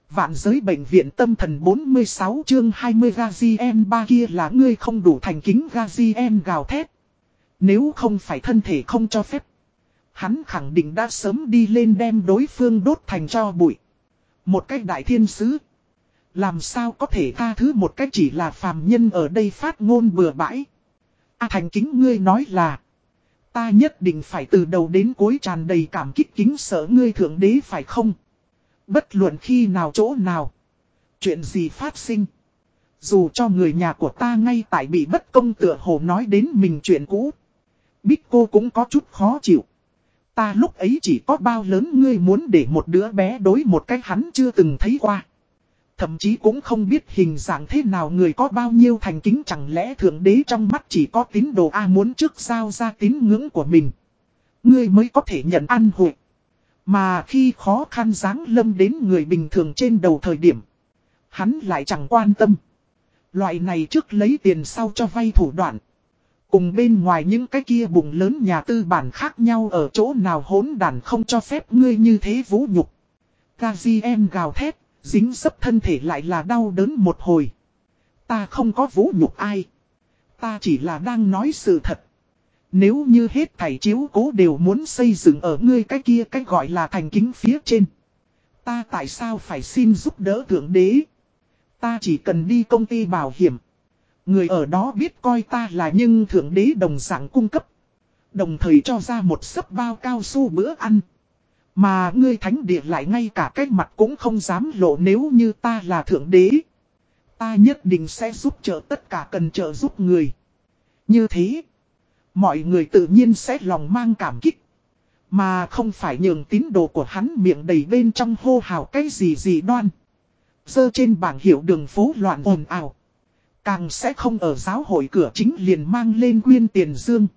Vạn giới bệnh viện tâm thần 46 chương 20 Gazien ba kia là ngươi không đủ thành kính Gazien gào thét. Nếu không phải thân thể không cho phép. Hắn khẳng định đã sớm đi lên đem đối phương đốt thành cho bụi. Một cách đại thiên sứ. Làm sao có thể tha thứ một cách chỉ là phàm nhân ở đây phát ngôn bừa bãi. A thành kính ngươi nói là. Ta nhất định phải từ đầu đến cuối tràn đầy cảm kích kính sợ ngươi thượng đế phải không? Bất luận khi nào chỗ nào. Chuyện gì phát sinh. Dù cho người nhà của ta ngay tại bị bất công tựa hồ nói đến mình chuyện cũ. Bích cô cũng có chút khó chịu. Ta lúc ấy chỉ có bao lớn ngươi muốn để một đứa bé đối một cách hắn chưa từng thấy qua. Thậm chí cũng không biết hình dạng thế nào người có bao nhiêu thành kính chẳng lẽ thượng đế trong mắt chỉ có tín đồ A muốn trước giao ra tín ngưỡng của mình. người mới có thể nhận ăn hội. Mà khi khó khăn dáng lâm đến người bình thường trên đầu thời điểm. Hắn lại chẳng quan tâm. Loại này trước lấy tiền sau cho vay thủ đoạn. Cùng bên ngoài những cái kia bụng lớn nhà tư bản khác nhau ở chỗ nào hỗn đàn không cho phép ngươi như thế vũ nhục. Gazi em gào thét, dính dấp thân thể lại là đau đớn một hồi. Ta không có vũ nhục ai. Ta chỉ là đang nói sự thật. Nếu như hết thảy chiếu cố đều muốn xây dựng ở ngươi cái kia cái gọi là thành kính phía trên. Ta tại sao phải xin giúp đỡ thượng đế? Ta chỉ cần đi công ty bảo hiểm. Người ở đó biết coi ta là nhưng thượng đế đồng dạng cung cấp. Đồng thời cho ra một sấp bao cao su bữa ăn. Mà ngươi thánh địa lại ngay cả cái mặt cũng không dám lộ nếu như ta là thượng đế. Ta nhất định sẽ giúp trợ tất cả cần trợ giúp người. Như thế, mọi người tự nhiên sẽ lòng mang cảm kích. Mà không phải nhường tín đồ của hắn miệng đầy bên trong hô hào cái gì gì đoan. Dơ trên bảng hiệu đường phố loạn ồn ào. Càng sẽ không ở giáo hội cửa chính liền mang lên quyên tiền dương.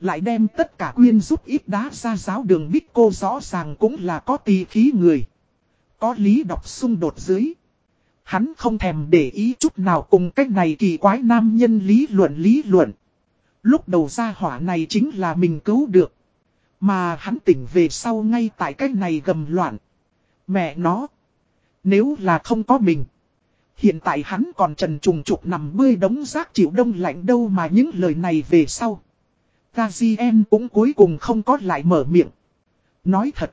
Lại đem tất cả quyên giúp ít đá ra giáo đường bích cô rõ ràng cũng là có tì khí người. Có lý đọc xung đột dưới. Hắn không thèm để ý chút nào cùng cách này kỳ quái nam nhân lý luận lý luận. Lúc đầu ra hỏa này chính là mình cứu được. Mà hắn tỉnh về sau ngay tại cách này gầm loạn. Mẹ nó. Nếu là không có mình. Hiện tại hắn còn trần trùng trục nằm bươi đống rác chịu đông lạnh đâu mà những lời này về sau. Gazien cũng cuối cùng không có lại mở miệng. Nói thật.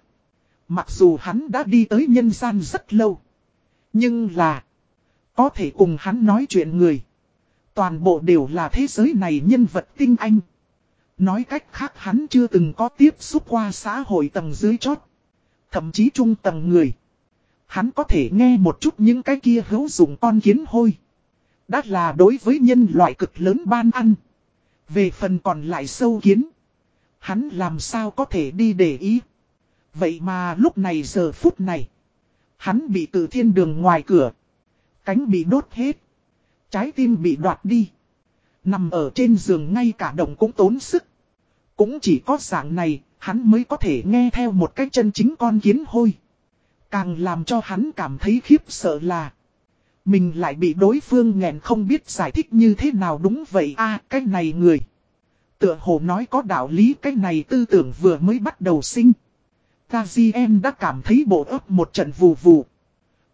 Mặc dù hắn đã đi tới nhân gian rất lâu. Nhưng là. Có thể cùng hắn nói chuyện người. Toàn bộ đều là thế giới này nhân vật tinh anh. Nói cách khác hắn chưa từng có tiếp xúc qua xã hội tầng dưới chót. Thậm chí trung tầng người. Hắn có thể nghe một chút những cái kia hữu dụng con kiến hôi. Đã là đối với nhân loại cực lớn ban ăn. Về phần còn lại sâu kiến. Hắn làm sao có thể đi để ý. Vậy mà lúc này giờ phút này. Hắn bị từ thiên đường ngoài cửa. Cánh bị đốt hết. Trái tim bị đoạt đi. Nằm ở trên giường ngay cả động cũng tốn sức. Cũng chỉ có dạng này, hắn mới có thể nghe theo một cách chân chính con kiến hôi. Càng làm cho hắn cảm thấy khiếp sợ là mình lại bị đối phương nghẹn không biết giải thích như thế nào đúng vậy a à, cái này người. Tựa hồ nói có đạo lý cái này tư tưởng vừa mới bắt đầu sinh. Kazien đã cảm thấy bộ ấp một trận vù vù.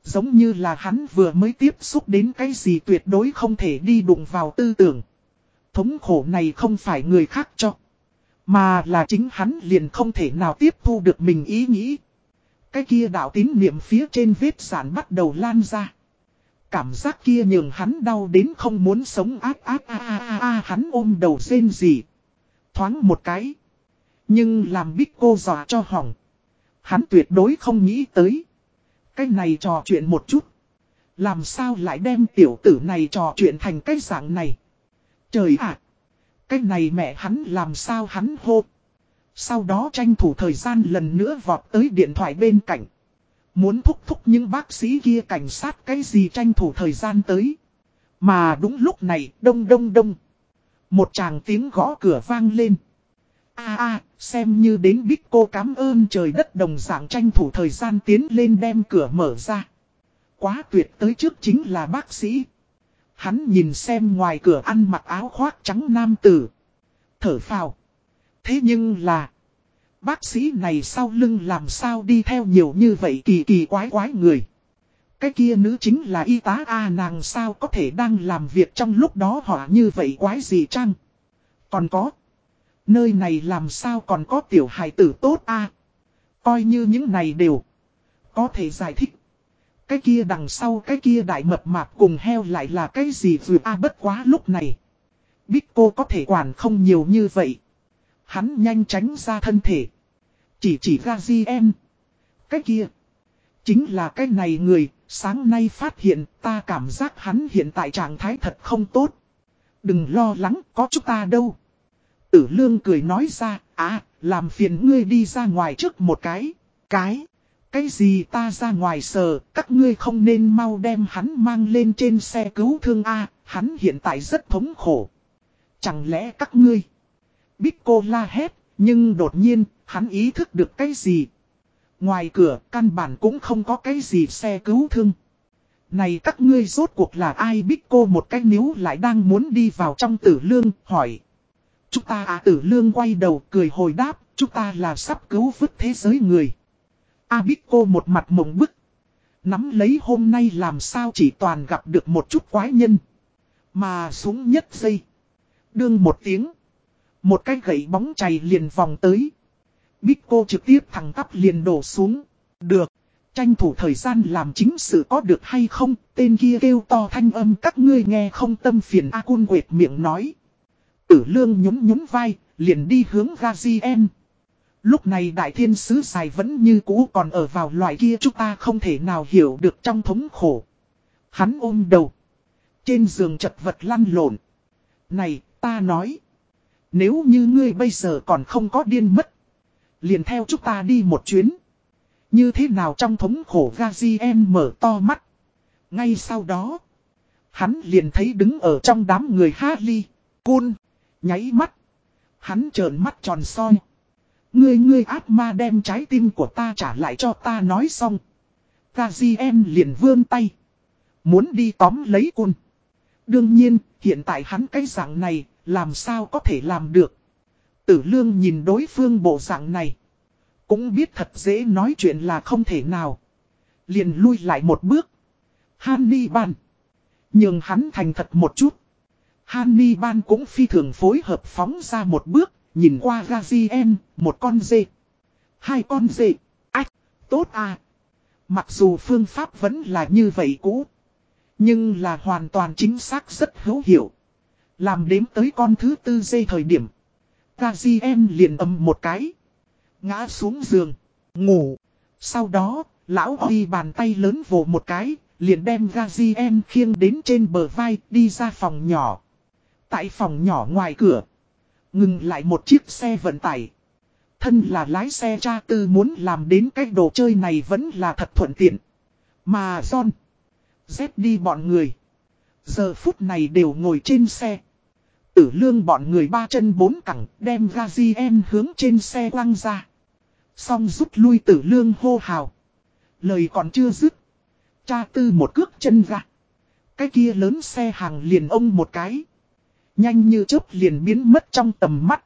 Giống như là hắn vừa mới tiếp xúc đến cái gì tuyệt đối không thể đi đụng vào tư tưởng. Thống khổ này không phải người khác cho Mà là chính hắn liền không thể nào tiếp thu được mình ý nghĩ. Cái kia đạo tín niệm phía trên vết sản bắt đầu lan ra. Cảm giác kia nhường hắn đau đến không muốn sống ác ác a a a hắn ôm đầu rên gì. Thoáng một cái. Nhưng làm Bích cô dọa cho hỏng. Hắn tuyệt đối không nghĩ tới. Cái này trò chuyện một chút. Làm sao lại đem tiểu tử này trò chuyện thành cái dạng này. Trời ạ! cái này mẹ hắn làm sao hắn hô. Sau đó tranh thủ thời gian lần nữa vọt tới điện thoại bên cạnh. Muốn thúc thúc những bác sĩ kia cảnh sát cái gì tranh thủ thời gian tới. Mà đúng lúc này, đông đông đông. Một chàng tiếng gõ cửa vang lên. a a xem như đến biết cô cảm ơn trời đất đồng dạng tranh thủ thời gian tiến lên đem cửa mở ra. Quá tuyệt tới trước chính là bác sĩ. Hắn nhìn xem ngoài cửa ăn mặc áo khoác trắng nam tử. Thở phào. Thế nhưng là. Bác sĩ này sau lưng làm sao đi theo nhiều như vậy kỳ kỳ quái quái người. Cái kia nữ chính là y tá A, nàng sao có thể đang làm việc trong lúc đó họ như vậy quái gì chăng? Còn có. Nơi này làm sao còn có tiểu hài tử tốt A. Coi như những này đều. Có thể giải thích. Cái kia đằng sau cái kia đại mập mạp cùng heo lại là cái gì vừa A, bất quá lúc này. Biết cô có thể quản không nhiều như vậy. Hắn nhanh tránh ra thân thể. Chỉ chỉ ra di em. Cái kia. Chính là cái này người, sáng nay phát hiện ta cảm giác hắn hiện tại trạng thái thật không tốt. Đừng lo lắng, có chúng ta đâu. Tử lương cười nói ra, à, làm phiền ngươi đi ra ngoài trước một cái. Cái, cái gì ta ra ngoài sờ, các ngươi không nên mau đem hắn mang lên trên xe cứu thương A, hắn hiện tại rất thống khổ. Chẳng lẽ các ngươi... Bích cô la hét, nhưng đột nhiên, hắn ý thức được cái gì. Ngoài cửa, căn bản cũng không có cái gì xe cứu thương. Này các ngươi rốt cuộc là ai Bích cô một cái níu lại đang muốn đi vào trong tử lương, hỏi. Chúng ta à tử lương quay đầu cười hồi đáp, chúng ta là sắp cứu vứt thế giới người. A Bích cô một mặt mộng bức. Nắm lấy hôm nay làm sao chỉ toàn gặp được một chút quái nhân. Mà xuống nhất giây. Đương một tiếng. Một cái gậy bóng chày liền vòng tới. Bích cô trực tiếp thẳng tắp liền đổ xuống. Được. Tranh thủ thời gian làm chính sự có được hay không, tên kia kêu to thanh âm các ngươi nghe không tâm phiền A Cun quệt miệng nói. Tử lương nhún nhún vai, liền đi hướng Gazien. Lúc này đại thiên sứ dài vẫn như cũ còn ở vào loại kia chúng ta không thể nào hiểu được trong thống khổ. Hắn ôm đầu. Trên giường chật vật lăn lộn. Này, ta nói. Nếu như ngươi bây giờ còn không có điên mất. Liền theo chúng ta đi một chuyến. Như thế nào trong thống khổ Gazien mở to mắt. Ngay sau đó. Hắn liền thấy đứng ở trong đám người Harley. Cun. Nháy mắt. Hắn trợn mắt tròn soi. Ngươi ngươi ác ma đem trái tim của ta trả lại cho ta nói xong. Gazien liền vươn tay. Muốn đi tóm lấy cun. Đương nhiên, hiện tại hắn cái dạng này, làm sao có thể làm được. Tử lương nhìn đối phương bộ dạng này. Cũng biết thật dễ nói chuyện là không thể nào. Liền lui lại một bước. Hannibal. Nhưng hắn thành thật một chút. Hannibal cũng phi thường phối hợp phóng ra một bước, nhìn qua Gazien, một con dê. Hai con dê. Ách, tốt à. Mặc dù phương pháp vẫn là như vậy cũ. Nhưng là hoàn toàn chính xác rất hữu hiệu. Làm đếm tới con thứ tư dây thời điểm. Gazien liền ầm một cái. Ngã xuống giường. Ngủ. Sau đó, lão Huy bàn tay lớn vồ một cái, liền đem Gazien khiêng đến trên bờ vai, đi ra phòng nhỏ. Tại phòng nhỏ ngoài cửa, ngừng lại một chiếc xe vận tải. Thân là lái xe cha tư muốn làm đến cái đồ chơi này vẫn là thật thuận tiện. Mà John, Z đi bọn người. Giờ phút này đều ngồi trên xe. Tử lương bọn người ba chân bốn cẳng, đem Gazien hướng trên xe quăng ra. Xong rút lui tử lương hô hào. Lời còn chưa dứt. Cha tư một cước chân ra. Cái kia lớn xe hàng liền ông một cái. Nhanh như chớp liền biến mất trong tầm mắt.